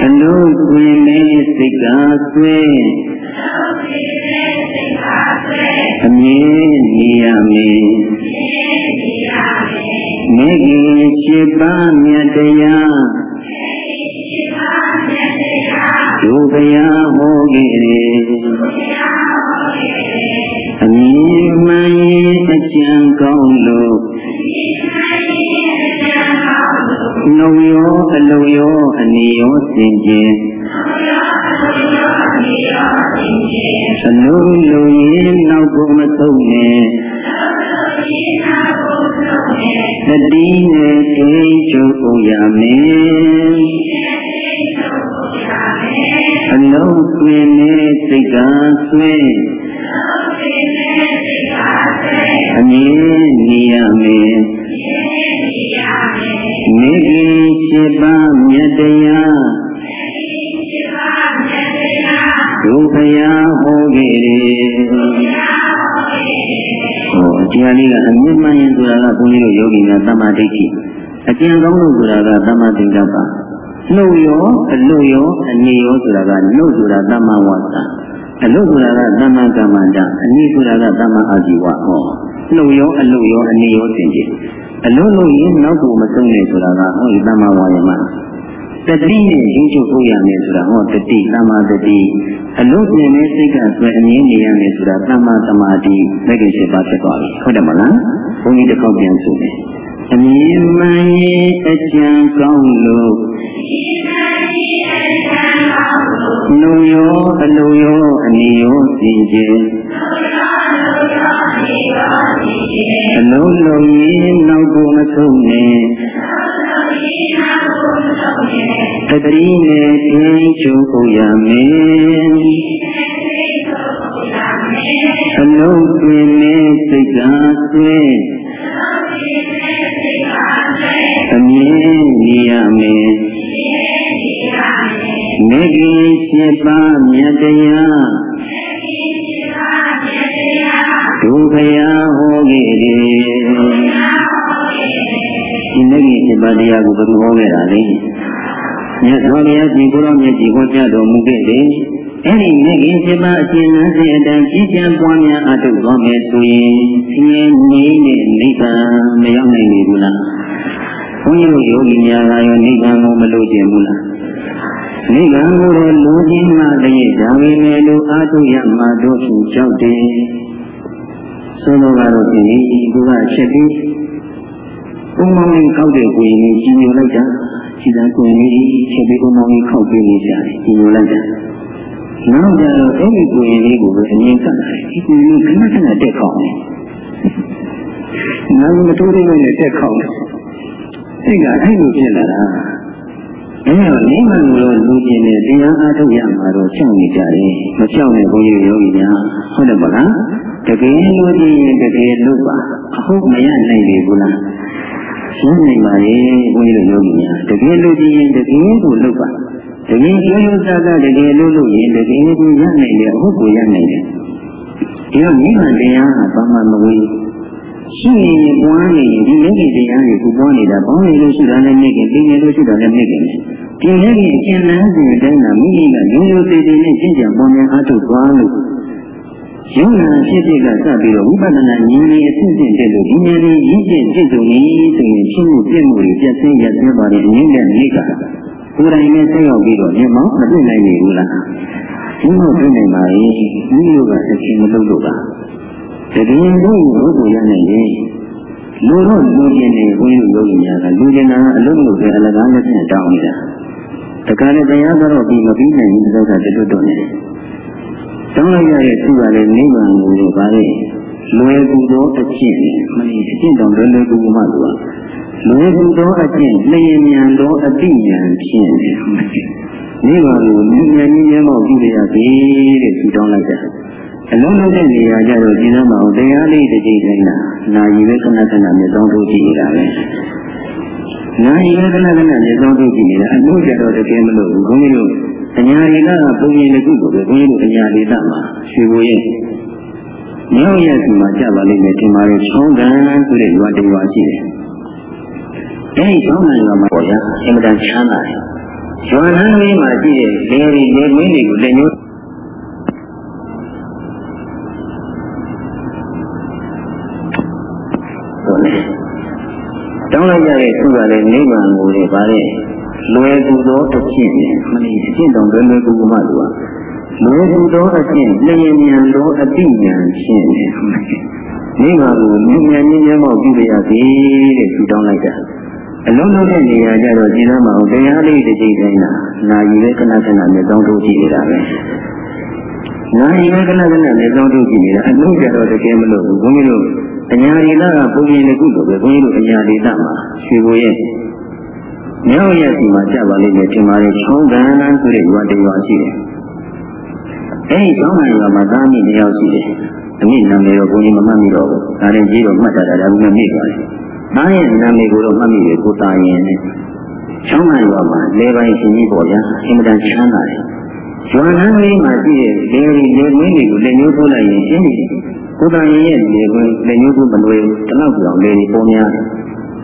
အလုံးတွင်နဲ့စိတ်ကဆွဲအမြင်နေရမယ်မိခင်ရှိပါမြတ်တရားဒုဗယဟောခဲ့တ ကြံကောင်းလို့နှုတ်ရောအလုံးရောအနေရောစင်ကြင်အလုံးလုံးရင်နောက်ကိုမဆုံးနဲ့တတိနဲ့ထိချုပ်ကုန်ရမယ်အလုံးသွင်းနဲ့စိတ်ကဆွဲ မြင်နေရမယ်နေကြီးရှိပါမြတ်တရားဒုက္ခရာဟောခဲ့တယ်ဟောတရားလေးကအမြင့်မှန်ရင်ဆိုတာကဘုန်းကြီးတို့ယောဂီများတမ္မာဒိဋ္ဌိအကျဉ်းကောင်းလို့ဆိုတာကတမ္မာသင်္ကပ္ပနှုတ်ရောအလို့ရောအနေရောဆိုတာကနှုတ်ဆိုတာတမ္မာဝါစာအလို့ဆိုတာကတမ္မာကမ္မန္တအနေဆိုတာကတမ္မာအာဇီဝဟော နှုတ်ရောအလို့ရောအနေရောသင်ကြည့်အလို့လို့ရင်နောက်ကိုမဆုံးနဲ့ဆိုတာကဟောဒီတမ္မာဝါယမတတိနဲ့ရင်းချုပ်ဖို့ရမယ်ဆိုတာဟောတတိတမ္မာတတိအလို့ပြင်မဲ့စိတ်ကဆွဲအမြင်နေရမယ်ဆိုတာတမ္မာသမာဓိလက်ကျင်ပါဖြစ်သွားပြီဟုတ်တယ်မလားဘုန်းကြီးတစ်ခေါက်ပြန်ဆိုမယ်အမြင်မှန်ရဲ့အကြံကောင်းလို့လူရောအလူရောအနေရောစီခြင်း အလုံးလုံးရင်နောက်ကိုမဆုံးနဲ့တတိနဲ့ထင်းချုပ်ကိုရမယ်အလုံးတွင်နဲ့စိတ်သာဆွဲအမြင်နေရမယ်မေကြီးရှိပါမြတ်တရား ဒုက္ခရာဟောခဲ့တယ်ဒီမေကြီးရှိပါတရားကိုဘယ်လိုဟောခဲ့တာလဲမြတ်စွာဘုရားရှင်ကိုရောမြတ်ကြီးဟောကြားတော်မူခဲ့တယ်အဲ့ဒီမေကြီးရှိပါအရှင်လန်းစေအတိုင်းကြည်ကြံပွားများအထုတ်သွားမယ်ဆိုရင်ဆင်းရဲငြိမ်းတဲ့နိဗ္ဗာန်မရောက်နိုင်ဘူးလားဘုန်းကြီးတို့ယောဂီများကရောနိဗ္ဗာန်ကိုမလို့ခြင်းဘူးလားနိဗ္ဗာန်ကိုလည်းလူချင်းမှတည်းဒါဝိနေလူအာထုရမှာတို့ဖြင့်ကြောက်တယ် ဆိုတော့ကတော့ဒီသူကချက်ပြီးဥမောင်းလေးခောက်တဲ့ကိုရင်ကြီးညိုလိုက်တာခြေတန်းကိုရင်လေးချက်ပြီးဥမောင်းလေးခောက်ပြီးနေကြတယ်ကြီးညိုလိုက်တာနောက်ကြတော့အဲ့ဒီကိုရင်လေးကိုပဲအမြင်ကပ်တယ်ဒီကိုရင်ခဏခဏတက်ခေါက်တယ်နောက်မတိုးသေးနဲ့တက်ခေါက်တယ်စိတ်ကအဲ့လိုဖြစ်လာတာအဲတော့နိဗ္ဗာန်ကိုလူကျင်တဲ့တရားအားထုတ်ရမှာတော့ကြောက်နေကြတယ်မကြောက်နဲ့ဘုန်းကြီးယောဂီများဟုတ်တယ်မလား တကယ်လို့ကြည့်ရင်တကယ်လို့ပါအဟုတ်မရနိုင်ပြီဘူးလားရှင်းနေပါလေဘုန်းကြီးတို့ယောဂီများတကယ်လို့ကြည့်ရင်တကယ်ကိုလို့ပါတကယ်ကျိုးလို့စားတာတကယ်လို့လို့ရင်တကယ်ကိုရနိုင်တယ်အဟုတ်ကိုရနိုင်တယ်ဒီတော့နိဗ္ဗာန်တရားကဘာမှမဝေးရှိနေရင်ပွားနေရင်ဒီလက်ကြီးတရားတွေကိုပွားနေတာပေါင်းနေလို့ရှိတာလည်းမိခင်ပြင်းနေလို့ရှိတာလည်းမိခင်ဒီလက်ကြီးအကျဉ်းလန်းစဉ်တိုင်းကမိမိကရိုးရိုးသေးသေးနဲ့ရှင်းကြံပေါ်များအားထုတ်သွားလို့ ယုံနာဖြစ်ဖြစ်ကစပြီးတော့ဝိပဿနာဉာဏ်ကြီးအစစ်စစ်တဲ့လို့ဒီဉာဏ်ကြီးရင့်ကျက်ပြည့်စုံနေဆိုရင်ရှင်းမှုပြည့်မှုတွေပြည့်စင်ရပြပါလေအငြင်းတဲ့နေကကိုယ်တိုင်နဲ့ဆက်ရောက်ပြီးတော့မြင်မောမပြည့်နိုင်နေဘူးလားဒီလိုပြည့်နိုင်ပါလေဒီလိုကအချင်းမလုပ်လို့ပါတကယ်လို့ဘုရားရနိုင်ရင်လူတော့လူကျင်နေဘုန်းကြီးယောဂီများကလူကျင်တာအလုံးလို့ပဲအလကားလက်ဖြင့်တောင်းနေတာတခါလေတရားကတော့ပြီးမပြီးနိုင်ဘူးသောကတွတ်တွတ်နေတယ် တောင်းလိုက်ရတဲ့သူကလည်းနိဗ္ဗာန်ကိုလည်းဗါလေလွယ်ကူသောအကျင့်မင်းအကျင့်တော်လွယ်လွယ်ကူကူမှသူကလွယ်ကူသောအကျင့်လျင်မြန်သောအတိညာဖြင့်နိဗ္ဗာန်ကိုမြင်မြင်မြင်မောက်ကြည့်ရစေတဲ့သူတောင်းလိုက်တာအလုံးလုံးတဲ့နေရာကြတော့ဒီနားမှာတရားလေးတစ်ကြိမ်တိုင်းလားနာယီပဲခဏခဏမျက်စောင်းထုတ်ကြည့်နေတာပဲနာယီပဲခဏခဏမျက်စောင်းထုတ်ကြည့်နေတာအလို့ကြတော့တကယ်မလို့ဘူးဘုန်းကြီးတို့ အညာရီကပုံရင်တစ်ခုကိုပဲဘုန်းကြီးတို့အညာဒေသမှာရွှေဘိုရဲ့မြောက်ရက်စီမှာကြပါလိမ့်မယ်ဒီမှာရချောင်းကန်ဆိုတဲ့ရွာတစ်ရွာရှိတယ်အဲဒီချောင်းကန်ရွာမှာပေါ်ရအင်မတန်ချမ်းသာတယ်ရွာနားလေးမှာရှိတဲ့လေရီလေမင်းတွေကိုလက်ညှိုးတောင်းလိုက်ရတဲ့သူကလည်းနိဗ္ဗာန်ကိုလေဗါတဲ့ လွယ်ကူသောအဖြစ်နဲ့မနည်းအဖြစ်တောင်လွယ်လွယ်ကူကူမှသူကလွယ်ကူသောအဖြစ်လျင်မြန်သောအတိညာဖြစ်နေနိဗ္ဗာန်ကိုမြင်မြန်မြင်မြန်မောက်ပြုရစေတဲ့သူတောင်းလိုက်တာအလုံးလုံးတဲ့နေရာကြတော့ဒီနားမှာတရားလေးတစ်ချိန်တိုင်းနာနာယူပဲခဏခဏနဲ့တောင်းထုတ်ကြည့်နေတာပဲနာယူပဲခဏခဏနဲ့တောင်းထုတ်ကြည့်နေတာအလုံးကြတော့တကယ်မလို့ဘူးဘုန်းကြီးတို့အညာဒေသကပုံရင်တစ်ခုလိုပဲဘုန်းကြီးတို့အညာဒေသမှာရွှေဘိုရဲ့ မြောက်ရက်စီမှာကြပါလိမ့်မယ်ထင်ပါတယ်ချောင်းကန်းဆိုတဲ့ရွာတစ်ရွာရှိတယ်အဲဒီချောင်းကန်းရွာမှာသားမိတစ်ယောက်ရှိတယ်အမိနာမည်တော့ဘုန်းကြီးမမှတ်မိတော့ဘူးဒါရင်ကြီးတော့မှတ်တာဒါပေမဲ့မိသွားတယ်သားရဲ့နာမည်ကိုတော့မှတ်မိတယ်ကိုသားရင်နဲ့ချောင်းကန်းရွာမှာလေပိုင်းရှင်ကြီးပေါ့ဗျာအင်မတန်ချမ်းသာတယ်ရွာလမ်းလေးမှာရှိတဲ့လေရီလေကွင်းတွေကိုလက်ညှိုးထိုးလိုက်ရင်အင်းကြီးကိုသားရင်ရဲ့လေကွင်းလက်ညှိုးထိုးမလွယ်တလောက်ပြောင်လေတွေပေါ်များတယ်။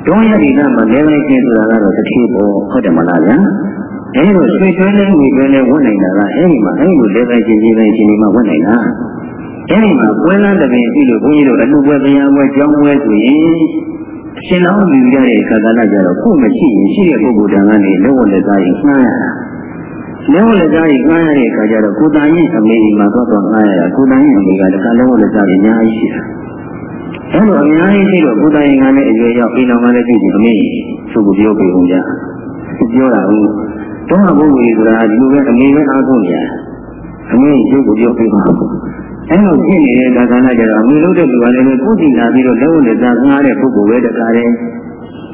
တောရတိကမှာလေပိုင်းရှင်ဆိုတာကတော့တစ်ခေပေါ်ဟုတ်တယ်မလားဗျာ။အဲဒီလိုရွှေကျွန်းလေးငွေကျွန်းလေးဝတ်နိုင်တာကအဲဒီမှာအဲဒီလိုလေပိုင်းရှင်ကြီးပိုင်းရှင်ဒီမှာဝတ်နိုင်တာ။အဲဒီမှာပွဲလန်းတပင်ပြီလို့ဘုန်းကြီးတို့အလှပွဲတရားပွဲကြောင်းပွဲဆိုရင်အရှင်လောင်းမြူရတဲ့ခါကလာကြတော့ကိုယ်မရှိရင်ရှိတဲ့ပုဂ္ဂိုလ်တန်ကနေလက်ဝတ်လက်သားရင်နှားရတာ။လက်ဝတ်လက်သားကြီးငှားရတဲ့အခါကျတော့ကိုတန်ကြီးအမေကြီးမှာသွားသွားငှားရတာကိုတန်ကြီးအမေကတခါလက်ဝတ်လက်သားကြီးအများကြီးရှိတာ အဲလိုအများကြီးရှိတော့ကိုတန်ကြီးကလည်းအရွယ်ရောက်အိမ်တော်ကလည်းကြည့်ကြည့်အမေသူ့ကိုပြောပြအောင်ကြပြောတာဟုတ်တော့ဘုရားဆိုတာဒီလိုပဲအမေပဲအားကိုးနေရအမေသူ့ကိုပြောပြပါအဲလိုဖြစ်နေတဲ့ကာကနာကြတော့အမေလို့တဲ့လူကလည်းကိုယ်စီလာပြီးတော့လက်ဝတ်လက်သားငှားတဲ့ပုဂ္ဂိုလ်ပဲတခါတည်း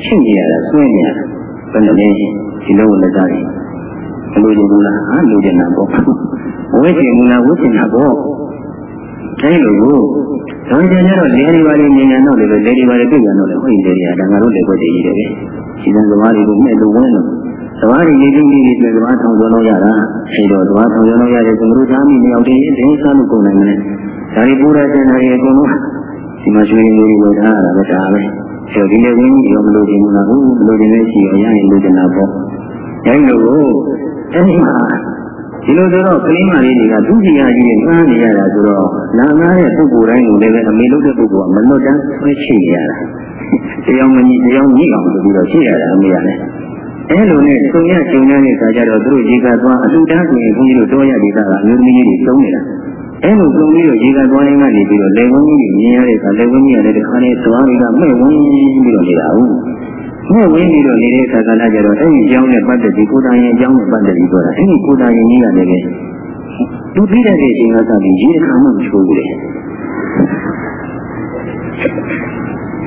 ရှင်းနေရတာဆွဲနေရတာဘယ်လိုလဲဒီလက်ဝတ်လက်သားကြီးမလို့ချင်ဘူးလားဟာလို့ချင်တာပေါ့ဝိချင်ဘူးလားဝိချင်တာပေါ့ အဲလိုကိုတော့ကျန်ကြတော့လေဒီပါလေးမြင်ရတော့လေလေဒီပါလေးပြည့်ရတော့လေဟိုလေဒီဟာဒါငါတို့လေကိုကြည့်ရည်တယ်ပဲဒီသံသမားတွေကိုမဲ့လို့ဝင်းလို့သမားတွေနေပြီးပြီးပြီးသမားထောင်ကျော်လို့ရတာအဲတော့သမားထောင်ကျော်လို့ရတဲ့သမုဒ္ဒရာမိမြောက်တည်းတင်းစားလို့ကုန်နိုင်တယ်ဒါဒီပူရတဲ့နေရာအကုန်လုံးဒီမှာရွှေငွေတွေဝယ်ထားတာပဲဒါပဲဆိုဒီလေဝင်းကြီးရောမလို့ချင်ဘူးလားဟုတ်မလို့ချင်တဲ့ရှိရောရရင်လို့ချင်တာပေါ့အဲလိုအဲဒီမှာ ဒီလိုဆိုတော့ကလေးမလေးတွေကသူ့စီယာကြီးနဲ့ငားနေရတာဆိုတော့နာငားတဲ့ပုဂ္ဂိုလ်တိုင်းကိုလည်းအမေလုပ်တဲ့ပုဂ္ဂိုလ်ကမလွတ်တမ်းဆွဲချိရတာတရားမကြီးတရားကြီးအောင်ဆိုပြီးတော့ချိရတာအမေကလည်းအဲလိုနဲ့သုံးရကျုံတဲ့အခါကျတော့သူတို့ရေကသွားအလူတန်းဆိုရင်ဘုန်းကြီးတို့တောရဒေသကအမျိုးသမီးတွေသုံးနေတာအဲလိုသုံးပြီးတော့ရေကသွားရင်းကနေပြီးတော့လေဝန်းကြီးတွေမြင်ရတဲ့အခါလေဝန်းကြီးကလည်းဒီခါနဲ့သွားပြီးတော့မဲ့ဝန်းပြီးတော့နေတာဟုတ် နဲ့ဝင်းပြီးတော့နေတဲ့အခါကလည်းကြတော့အဲ့ဒီအကြောင်းနဲ့ပတ်သက်ပြီးကိုယ်တိုင်ရဲ့အကြောင်းနဲ့ပတ်သက်ပြီးပြောတာအဲ့ဒီကိုယ်တိုင်ရဲ့ကြီးရတယ်လေသူပြီးတဲ့အချိန်ကစပြီးရေခါမှမချိုးဘူးလေ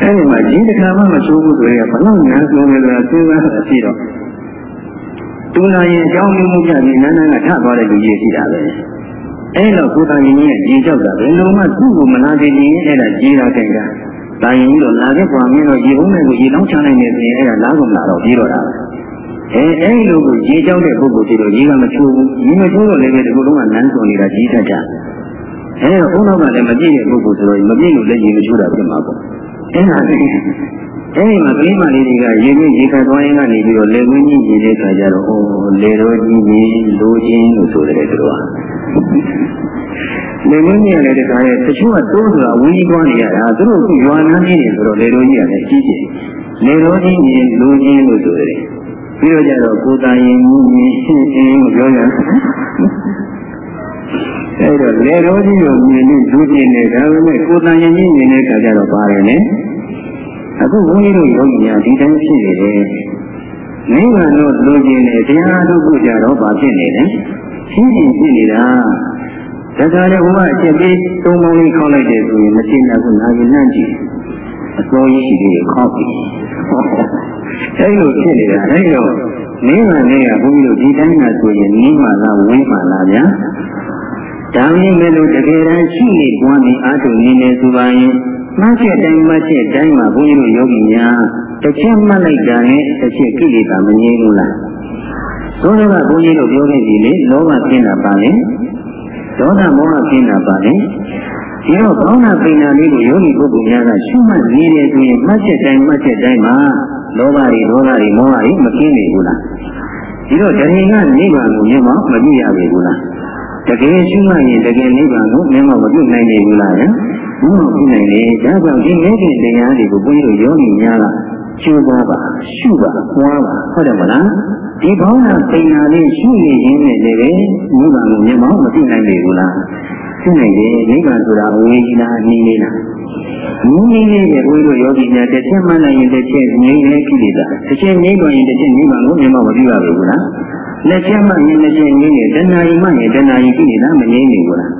အဲ့ဒီမှာရေခါမှမချိုးဘူးဆိုရင်ဘလောက်ညာဆုံးလဲဆိုတာစဉ်းစားတာရှိတော့သူလာရင်အကြောင်းမျိုးမှုပြပြီးနန်းနန်းကထသွားတဲ့လူကြီးရှိတာပဲအဲ့တော့ကိုယ်တိုင်ရဲ့ရေကြောက်တာဘယ်လိုမှသူ့ကိုမနာသေးရင်အဲ့ဒါကြီးတာခိုင်တာ ဒါရင်ကြီးတော့လာခဲ့ကွာမင်းတော့ရေုံးနဲ့ကိုရေလောင်းချနိုင်နေဆိုရင်အဲ့ဒါလားကုန်လာတော့ပြီးတော့တာအဲအဲ့လိုကိုရေကြောက်တဲ့ပုဂ္ဂိုလ်တွေတော့ရေကမချိုးဘူးရေမချိုးတော့လည်းပဲဒီလိုလုံးကနန်းဆောင်နေတာကြီးတတ်ကြအဲတော့ဘုန်းတော်ကလည်းမပြည့်တဲ့ပုဂ္ဂိုလ်ဆိုတော့မပြည့်လို့လည်းရေမချိုးတာဖြစ်မှာပေါ့အဲ့ဒါအဲ့ဒီမှာကလေးမလေးတွေကရေကြီးရေခတ်သွားရင်ကနေပြီးတော့လေဝင်းကြီးရေတဲ့ခါကျတော့အိုးလေတော်ကြီးကြီးလိုချင်းလို့ဆိုတယ်သူတို့က နေမင်းကြီးလည်းတခါရဲ့တချို့ကတိုးဆိုတာဝင်းကြီးသွားနေရတာသူတို့ကရွာနားကြီးနေဆိုတော့လေတော်ကြီးကလည်းကြီးကြီးလေတော်ကြီးကြီးလူကြီးလို့ဆိုတယ်ပြီးတော့ကြတော့ကိုယ်တိုင်ရင်ကြီးရှင်းရှင်းကိုပြောရတယ်အဲ့တော့လေတော်ကြီးကိုမြင်ပြီးလူကြီးနေဒါပေမဲ့ကိုယ်တိုင်ရင်ကြီးမြင်တဲ့အခါကျတော့ပါတယ်လေအခုဘုန်းကြီးတို့ယောဂီများဒီတိုင်းဖြစ်နေတယ်နိဗ္ဗာန်တို့လူကြီးနေတရားတို့ကိုကြတော့ဘာဖြစ်နေလဲရှင်းရှင်းဖြစ်နေတာ ဒါကြလည်းဘုရားအချက်ပေးသုံးပေါင်းလေးခေါက်လိုက်တယ်ဆိုရင်မသိနိုင်ဘူးနာရီနှံ့ကြည့်အစိုးရရှိသေးခေါက်ပြီအဲလိုဖြစ်နေတာအဲလိုနိဗ္ဗာန်လေးကဘုန်းကြီးတို့ဒီတိုင်းကဆိုရင်နိဗ္ဗာန်ကဝိမာန်လားဗျာဒါမင်းမဲ့လို့တကယ်တမ်းရှိနေပွားနေအားထုတ်နေနေဆိုပါရင်မှတ်ချက်တိုင်းမှတ်ချက်တိုင်းမှာဘုန်းကြီးတို့ယောဂီများတစ်ချက်မှတ်လိုက်တာနဲ့တစ်ချက်ကိလေသာမငြိမ်းဘူးလားသောတော်ကဘုန်းကြီးတို့ပြောခဲ့ပြီလေလောဘကျင်းတာပါလေ ဒေါသမောဟကျင်းတာပါလေဒီတော့ဘောင်းနာပိဏာလေးကိုယောဂီပုဂ္ဂိုလ်များကရှုမှတ်နေတယ်ဆိုရင်မှတ်ချက်တိုင်းမှတ်ချက်တိုင်းမှာလောဘတွေဒေါသတွေမောဟတွေမကင်းနေဘူးလားဒီတော့တရင်ကနိဗ္ဗာန်ကိုမြင်မှမကြည့်ရပြီဘူးလားတကယ်ရှုမှတ်ရင်တကယ်နိဗ္ဗာန်ကိုမြင်မှမကြည့်နိုင်နေဘူးလားဘုရားကြည့်နိုင်လေဒါကြောင့်ဒီမဲခင်တရားတွေကိုဘုန်းကြီးတို့ယောဂီများက ကျိုးသွားပါရှုပါပွားပါဟုတ်တယ်မလားဒီဘောင်းနာပိညာလေးရှုနေရင်းနဲ့လည်းနိဗ္ဗာန်ကိုမြင်မှမသိနိုင်လေဘူးလားသိနိုင်တယ်နိဗ္ဗာန်ဆိုတာအဝေးကြီးလားအနည်းလေးလားနည်းနည်းလေးပဲဘုရားယောဂီများတစ်ချက်မှနိုင်ရင်တစ်ချက်ငြိမ်းနေပြီလေလားတစ်ချက်ငြိမ်းတော့ရင်တစ်ချက်နိဗ္ဗာန်ကိုမြင်မှမပြုရဘူးလားလက်ချက်မှရင်လက်ချက်ငြိမ်းနေတဏှာကြီးမှရင်တဏှာကြီးပြီလေလားမငြိမ်းနေဘူးလား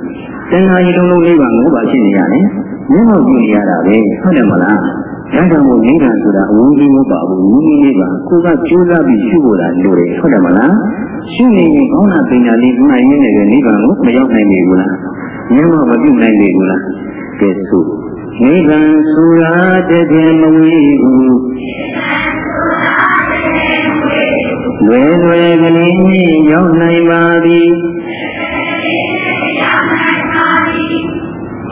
တဏှာကြီးလုံးလုံးလေးပါငိုးပါဖြစ်နေရတယ်မျက်မှောက်ကြည့်နေရတာပဲဟုတ်တယ်မလား ဒါကြောင့်မို့နိဗ္ဗာန်ဆိုတာအဝန်းကြီးမဟုတ်ပါဘူးဝန်းကြီးလေးပါကိုကကြိုးစားပြီးရှုဖို့တာလိုတယ်ဟုတ်တယ်မလားရှုနေရင်ကောင်းတာပညာလေးမှန်ရင်းနေတယ်နိဗ္ဗာန်ကိုမရောက်နိုင်ဘူးလားမျက်မှောက်မပြုနိုင်ဘူးလားကဲဆိုနိဗ္ဗာန်ဆိုတာတကယ်မဝေးဘူးလွယ်လွယ်ကလေးနဲ့ရောက်နိုင်ပါသည်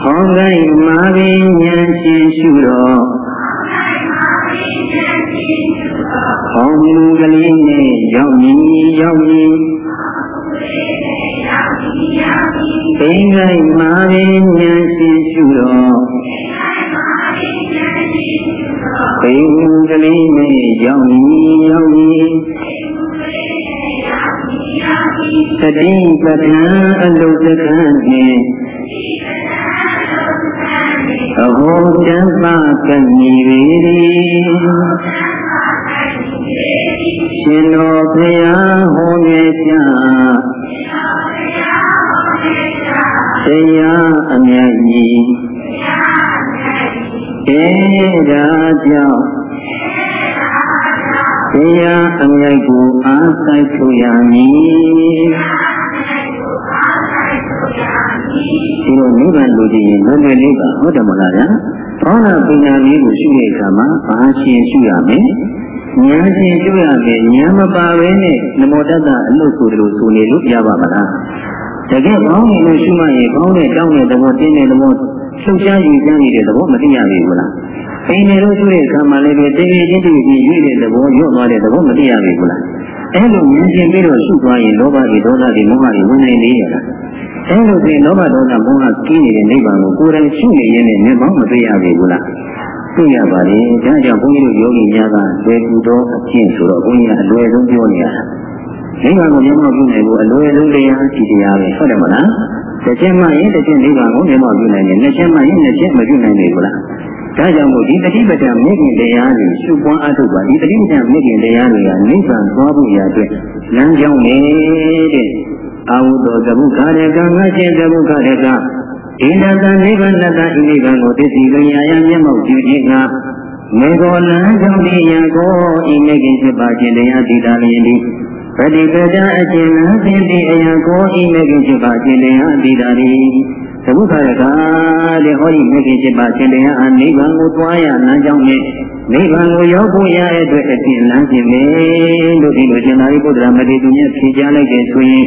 ဟောင်းတိုင်းမာပင်ဉာဏ်ရှင်ရှုတော် ဟောင်းမူကလေးနဲ့ရောက်မည်ရောက်မည်ဘိင်္ဂိုင်မာပင်ဉာဏ်ရှင်ရှုတော်ဘိင်္ဂကလေးနဲ့ရောက်မည်ရောက်မည်သတိပဋ္ဌာန်အလုသကံဖြင့်အဟောတမ္ပကမိရေ ရှင်တော်ဘုရားဟောမြဲချာတရားအမြတ်ကြီးအဲဒါကြောင့်တရားအမြတ်ကိုအားဆိုင်ဆိုရမည်ဒီလိုနိဗ္ဗာန်လိုချင်ရင်လွယ်လွယ်လေးပါဟုတ်တယ်မလားဗျာဘောနာပညာလေးကိုရှုတဲ့အခါမှာဘာရှင်ရှုရမလဲ ဉာဏ်ရှင်ရှုရမယ်ဉာဏ်မပါဘဲနဲ့နမောတတ္တအလို့ဆိုတယ်လို့ဆိုနေလို့ရပါမလားတကယ်ကောင်းနေလို့ရှုမှရင်ကောင်းတဲ့တောင်းတဲ့သဘောတင်းတဲ့သဘောလှုပ်ရှားယူကြနေတဲ့သဘောမသိရပြီဘူးလားအိမ်နေလို့ရှုတဲ့အခါမှာလည်းပဲတည်ရည်ချင်းတည်ပြီးရွေ့တဲ့သဘောညော့သွားတဲ့သဘောမသိရပြီဘူးလားအဲ့လိုဉာဏ်ရှင်ပြီးတော့ရှုသွားရင်လောဘတွေဒေါသတွေမောဟတွေဝင်နေနေရတာအဲလိုဆိုလောဘဒေါသမောဟကင်းနေတဲ့နိဗ္ဗာန်ကိုကိုယ်တိုင်ရှုနေရင်လည်းမျက်မှောက်မသိရပြီဘူးလား သိရပါလေဒါကြောင့်ဘုန်းကြီးတို့ယောဂီများကဒေကူတော်အကျင့်ဆိုတော့ဘုန်းကြီးကအလွယ်ဆုံးပြောနေရတာနိဗ္ဗာန်ကိုမျက်မှောက်ပြုနိုင်ဖို့အလွယ်ဆုံးတရားရှိတရားပဲဟုတ်တယ်မလားတစ်ချက်မှရင်တစ်ချက်နိဗ္ဗာန်ကိုမျက်မှောက်ပြုနိုင်တယ်နှစ်ချက်မှရင်နှစ်ချက်မပြုနိုင်ဘူးလားဒါကြောင့်မို့ဒီတတိပဒံမိခင်တရားတွေရှုပွားအထုတ်ပါဒီတတိပဒံမိခင်တရားတွေကနိဗ္ဗာန်သွားဖို့ရအတွက်လမ်းကြောင်းနေတဲ့အာဟုသောသဗုခရကငါရှင်သဗုခရက ဣန္ဒတနိဗ္ဗာန်တဣနိဗ္ဗာန်ကိုသိသိလျာယမျက်မှောက်ပြုခြင်းကမေဃလံကြောင့်ဒီယံကိုဤမိခင်ဖြစ်ပါခြင်းတရားသိတာလျင်ဒီပฏิပဒအခြင်းလံသင်တိအယံကိုဤမိခင်ဖြစ်ပါခြင်းတရားသိတာလျင် သဗုခရကတဲ့ဟောဒီမိခင်ဖြစ်ပါခြင်းတရားအနိဗ္ဗာန်ကိုတွားရလမ်းကြောင်းနဲ့နိဗ္ဗာန်ကိုရောက်ဖို့ရတဲ့အတွက်အပြင်လမ်းခြင်းပဲလို့ဒီလိုရှင်သာရိပုတ္တရာမထေရသူမြတ်ဖြေကြားလိုက်တဲ့ဆိုရင်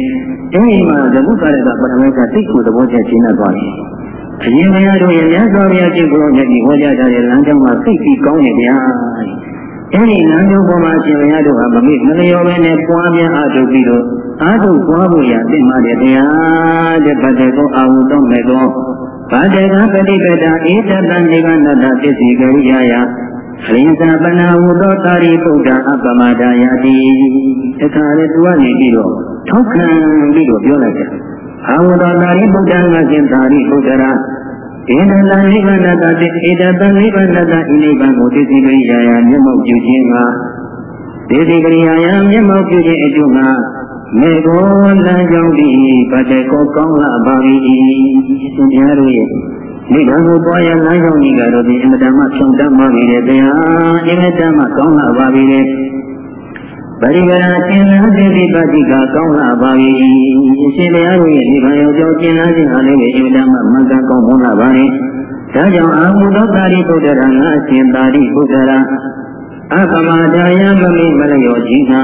အဲဒီမှာသဗုခရကပရမေကသိကိုသဘောကျရှင်းတတ်သွားတယ်။အရင်မရတို့ရဲ့မြတ်စွာဘုရားကျင့်ကိုမြတ်ကြီးဟောကြားတဲ့လမ်းကြောင်းမှာသိပြီးကောင်းနေဗျာ။အဲဒီလမ်းကြောင်းပေါ်မှာရှင်ဘုရားတို့ဟာမမေ့မလျော်ပဲနဲ့ပွားများအားထုတ်ပြီးတော့ အားထုတ်ပွားဖို့ရသိမှတဲ့တရားတဲ့ဗတ္တကောအာဟုတော့မဲ့ကောဗတ္တကပฏิပဒဧတတံနိဗ္ဗာန်တသစ္စေကရိယာယအရိသပနာဟုသောတာရိပုဒ္ဓအပမဒါယတိတခါလေသူကနေပြီးတော့ထောက်ခံပြီးတော့ပြောလိုက်တယ်အာဟုသောတာရိပုဒ္ဓငါရှင်သာရိပုဒ္ဓရာဧတတံနိဗ္ဗာန်တတိဧတတံနိဗ္ဗာန်တဤနိဗ္ဗာန်ကိုသိသိကရိယာယမျက်မှောက်ပြုခြင်းကသိသိကရိယာယမျက်မှောက်ပြုခြင်းအကျိုးက မေကိုလမ်းကြောင်းဒီဗတ္တကောကောင်းလာပါ၏ရှင်ပြားတို့ရဲ့နိဗ္ဗာန်ကိုပွားရလမ်းကြောင်းကြီးကတော့ဒီအမတ္တမဖြောင်းတတ်မှပြီတဲ့တရားအမတ္တမကောင်းလာပါပြီတဲ့ပရိဝရကျင်လာတဲ့ဒီပတိကကောင်းလာပါပြီရှင်တရားတို့ရဲ့နိဗ္ဗာန်ရောက်ကြောင်းကျင်လာခြင်းဟာလည်းအမတ္တမမကကောင်းမွန်လာပါလေဒါကြောင့်အာဟုသောတာရိပုတ္တရာငါအရှင်သာရိပုတ္တရာအပမဒါယမမိမလျောခြင်းဟာ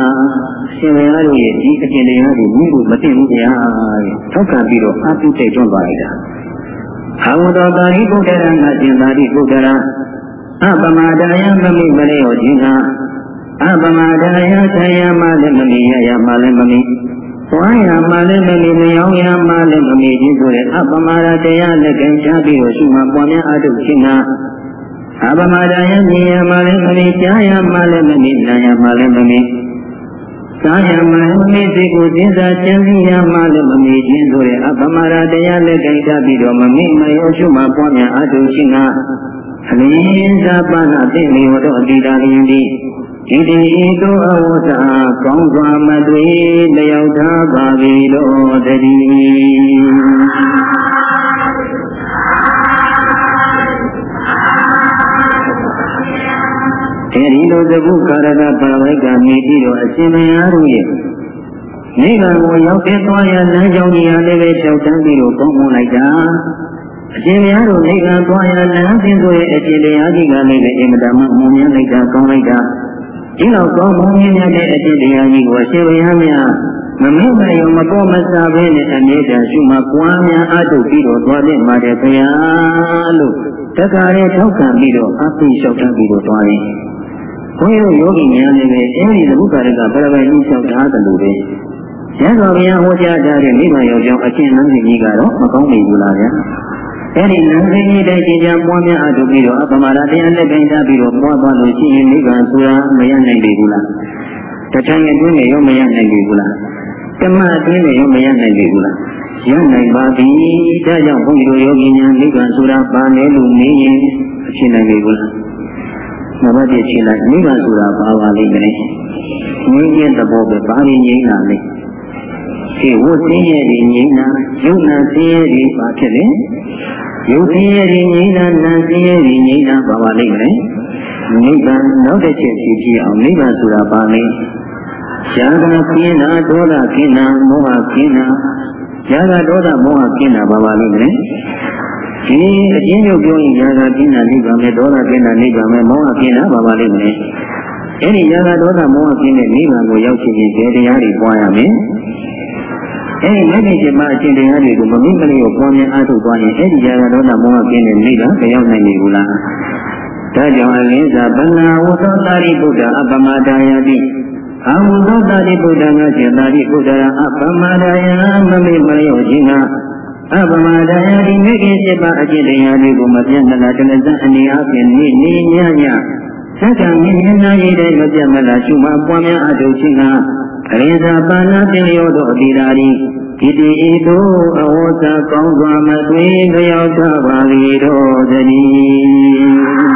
ရှင်ဘုရားတို့ရဲ့ဒီအကျင့်တရားတွေမိဖို့မသိဘူးဗျာထောက်ခံပြီးတော့အပိစိတ်တွန်းသွားလိုက်တာအာဝတ္တတာရိပုတ္တရငါရှင်သာရိပုတ္တရာအပမဒါယမမိမလျောခြင်းဟာအပမဒါယဆယမလည်းမမိယယမလည်းမမိသွားရမှလည်းမမိမယောင်းရမှလည်းမမိခြင်းဆိုတဲ့အပမရာတရားလက်ကင်ချပြီးတော့ရှိမှပွားများအထုတ်ခြင်းကအပမဒါယမြင်ရမှလည်းမမိကြားရမှလည်းမမိနာရမှလည်းမမိ သာယမမမေ့စေကိုသင်္သာကျန်စီရမှလည်းမမေ့ခြင်းဆိုတဲ့အပမရာတရားလက်ကြိုက်တတ်ပြီးတော့မမေ့မရောရှုမှပွားများအထုရှိငါအလင်းသာပါဏသိမိဝတော်အတိတာလျင်သည်ဒီတိဤသို့အဝတ္တာကောင်းစွာမတွေ့လျောက်သာပါပြီတော်တည်းအဲဒီလိုသဘုကာရကပါဝိကမိတိတော်အရှင်မယ နိဗ္ဗာန်ကိုရောက်တဲ့သွားရလမ်းကြောင်းကြီးဟာလည်းပဲဖြောက်တန်းပြီးတော့ကောင်းမွန်လိုက်တာအရှင်မယားတို့နိဗ္ဗာန်သွားရလမ်းစဉ်ဆိုရဲ့အရှင်တရားကြီးကလည်းအင်မတန်မှမွန်မြတ်လိုက်တာကောင်းလိုက်တာဒီလောက်ကောင်းမွန်မြတ်တဲ့အရှင်တရားကြီးကိုအရှင်ဘုရားများမမေ့မယုံမပေါ်မစားဘဲနဲ့အမြဲတမ်းရှုမှပွားများအားထုတ်ပြီးတော့သွားတဲ့မှာတဲ့ဘုရားလို့တက္ကရာထောက်ခံပြီးတော့အပိလျှောက်တတ်ပြီးတော့သွားတယ်။ဘုန်းကြီးတို့ယောဂီများလည်းပဲအဲဒီသဘုကာရကဘရပိုင်ကြီးလျှောက်ထားတယ်လို့ပဲ။ ရသော်ဘုရားဟောကြားထားတဲ့မိဘယောက်ျောင်းအရှင်နန်းကြီးကတော့မကောင်းနေဘူးလားဗျာ။အဲဒီနန်းကြီးတဲ့ရှင်ကြပွားများအားထုတ်ပြီးတော့အပမရာတရားနဲ့ပြင်ထားပြီးတော့ပွားသွားလို့ရှိရင်မိဘဆိုတာမရနိုင်ပြီဘူးလား။တထိုင်အတွင်းနဲ့ရောမရနိုင်ပြီဘူးလား။ဓမ္မအတွင်းနဲ့ရောမရနိုင်ပြီဘူးလား။ရနိုင်ပါပြီ။ဒါကြောင့်ဘုန်းကြီးတို့ယောဂီများနိဗ္ဗာန်ဆိုတာပါမယ်လို့မေးရင်အဖြစ်နိုင်ပြီဘူးလား။နံပါတ်1ချိန်လိုက်နိဗ္ဗာန်ဆိုတာပါပါလိမ့်မယ်။ငြိမ်းတဲ့သဘောပဲပါရင်ငြိမ်းတာလေ။ ဒီဝတ်စင်းရဲ့ဒီငြိမ်းတာယုံနာစင်းရဲ့ဒီပါဖြစ်လေ။ယုတ်စင်းရဲ့ဒီငြိမ်းတာနာစင်းရဲ့ဒီငြိမ်းတာပါပါလိမ့်မယ်။နိဗ္ဗာန်နောက်တစ်ချက်ဖြစ်ဖြစ်အောင်နိဗ္ဗာန်ဆိုတာပါလေ။ရှားကကင်းတာဒေါသကင်းတာမောဟကင်းတာယာကဒေါသမောဟကင်းတာပါပါလိမ့်မယ်ဒီအချင်းချုပ်ပြောရင်ယာကကင်းတာနိဗ္ဗာန်ပဲဒေါသကင်းတာနိဗ္ဗာန်ပဲမောဟကင်းတာပါပါလိမ့်မယ်အဲဒီယာကဒေါသမောဟကင်းတဲ့နိဗ္ဗာန်ကိုရောက်ချင်ရင်ဘယ်တရားတွေပွားရမလဲ အဲဒီမဂ္ဂင်7ပါးအရှင်တရားတွေကိုမမိမလျော့ပွားများအားထုတ်သွားရင်အဲဒီယာကဒေါသမောဟကင်းတဲ့နိဗ္ဗာန်ကြောက်နိုင်ပြီဘူးလားဒါကြောင့်အလင်းစာပဏာဝတ္တတာရိဗုဒ္ဓအပမဒါယတိအဝုသောတာတိဗုဒ္ဓငါစေတာတိဗုဒ္ဓရာအပမဒါယမမေမလျော့ခြင်းကအပမဒါယဒီမိခင်7ပါးအကျင့်တရားတွေကိုမပြတ်မလားတဏ္ဍအနေအချင်းနေနေညညသက္ကံမြင်မြင်နာရည်တဲ့မပြတ်မလားရှုမှပွားများအထုတ်ခြင်းက အရိဇာပါဏပင်ရောတို့အတိဓာရီဒီတိဤသို့အဝေါသကောင်းစွာမသွေလျောက်ကြပါလေတော်သတည်း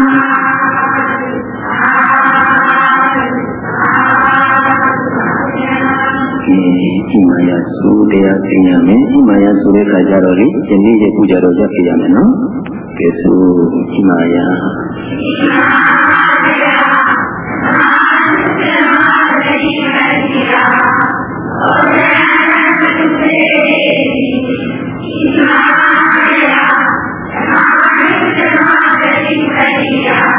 ဒီမာယာဆိုတရားသိရမယ်ဒီမာယာဆိုတဲ့ခါကျတော့လေဒီနေ့ရပူကြတော့ရပ်ပြရမယ်နော်ကဲဆိုဒီမာယာ Yeah.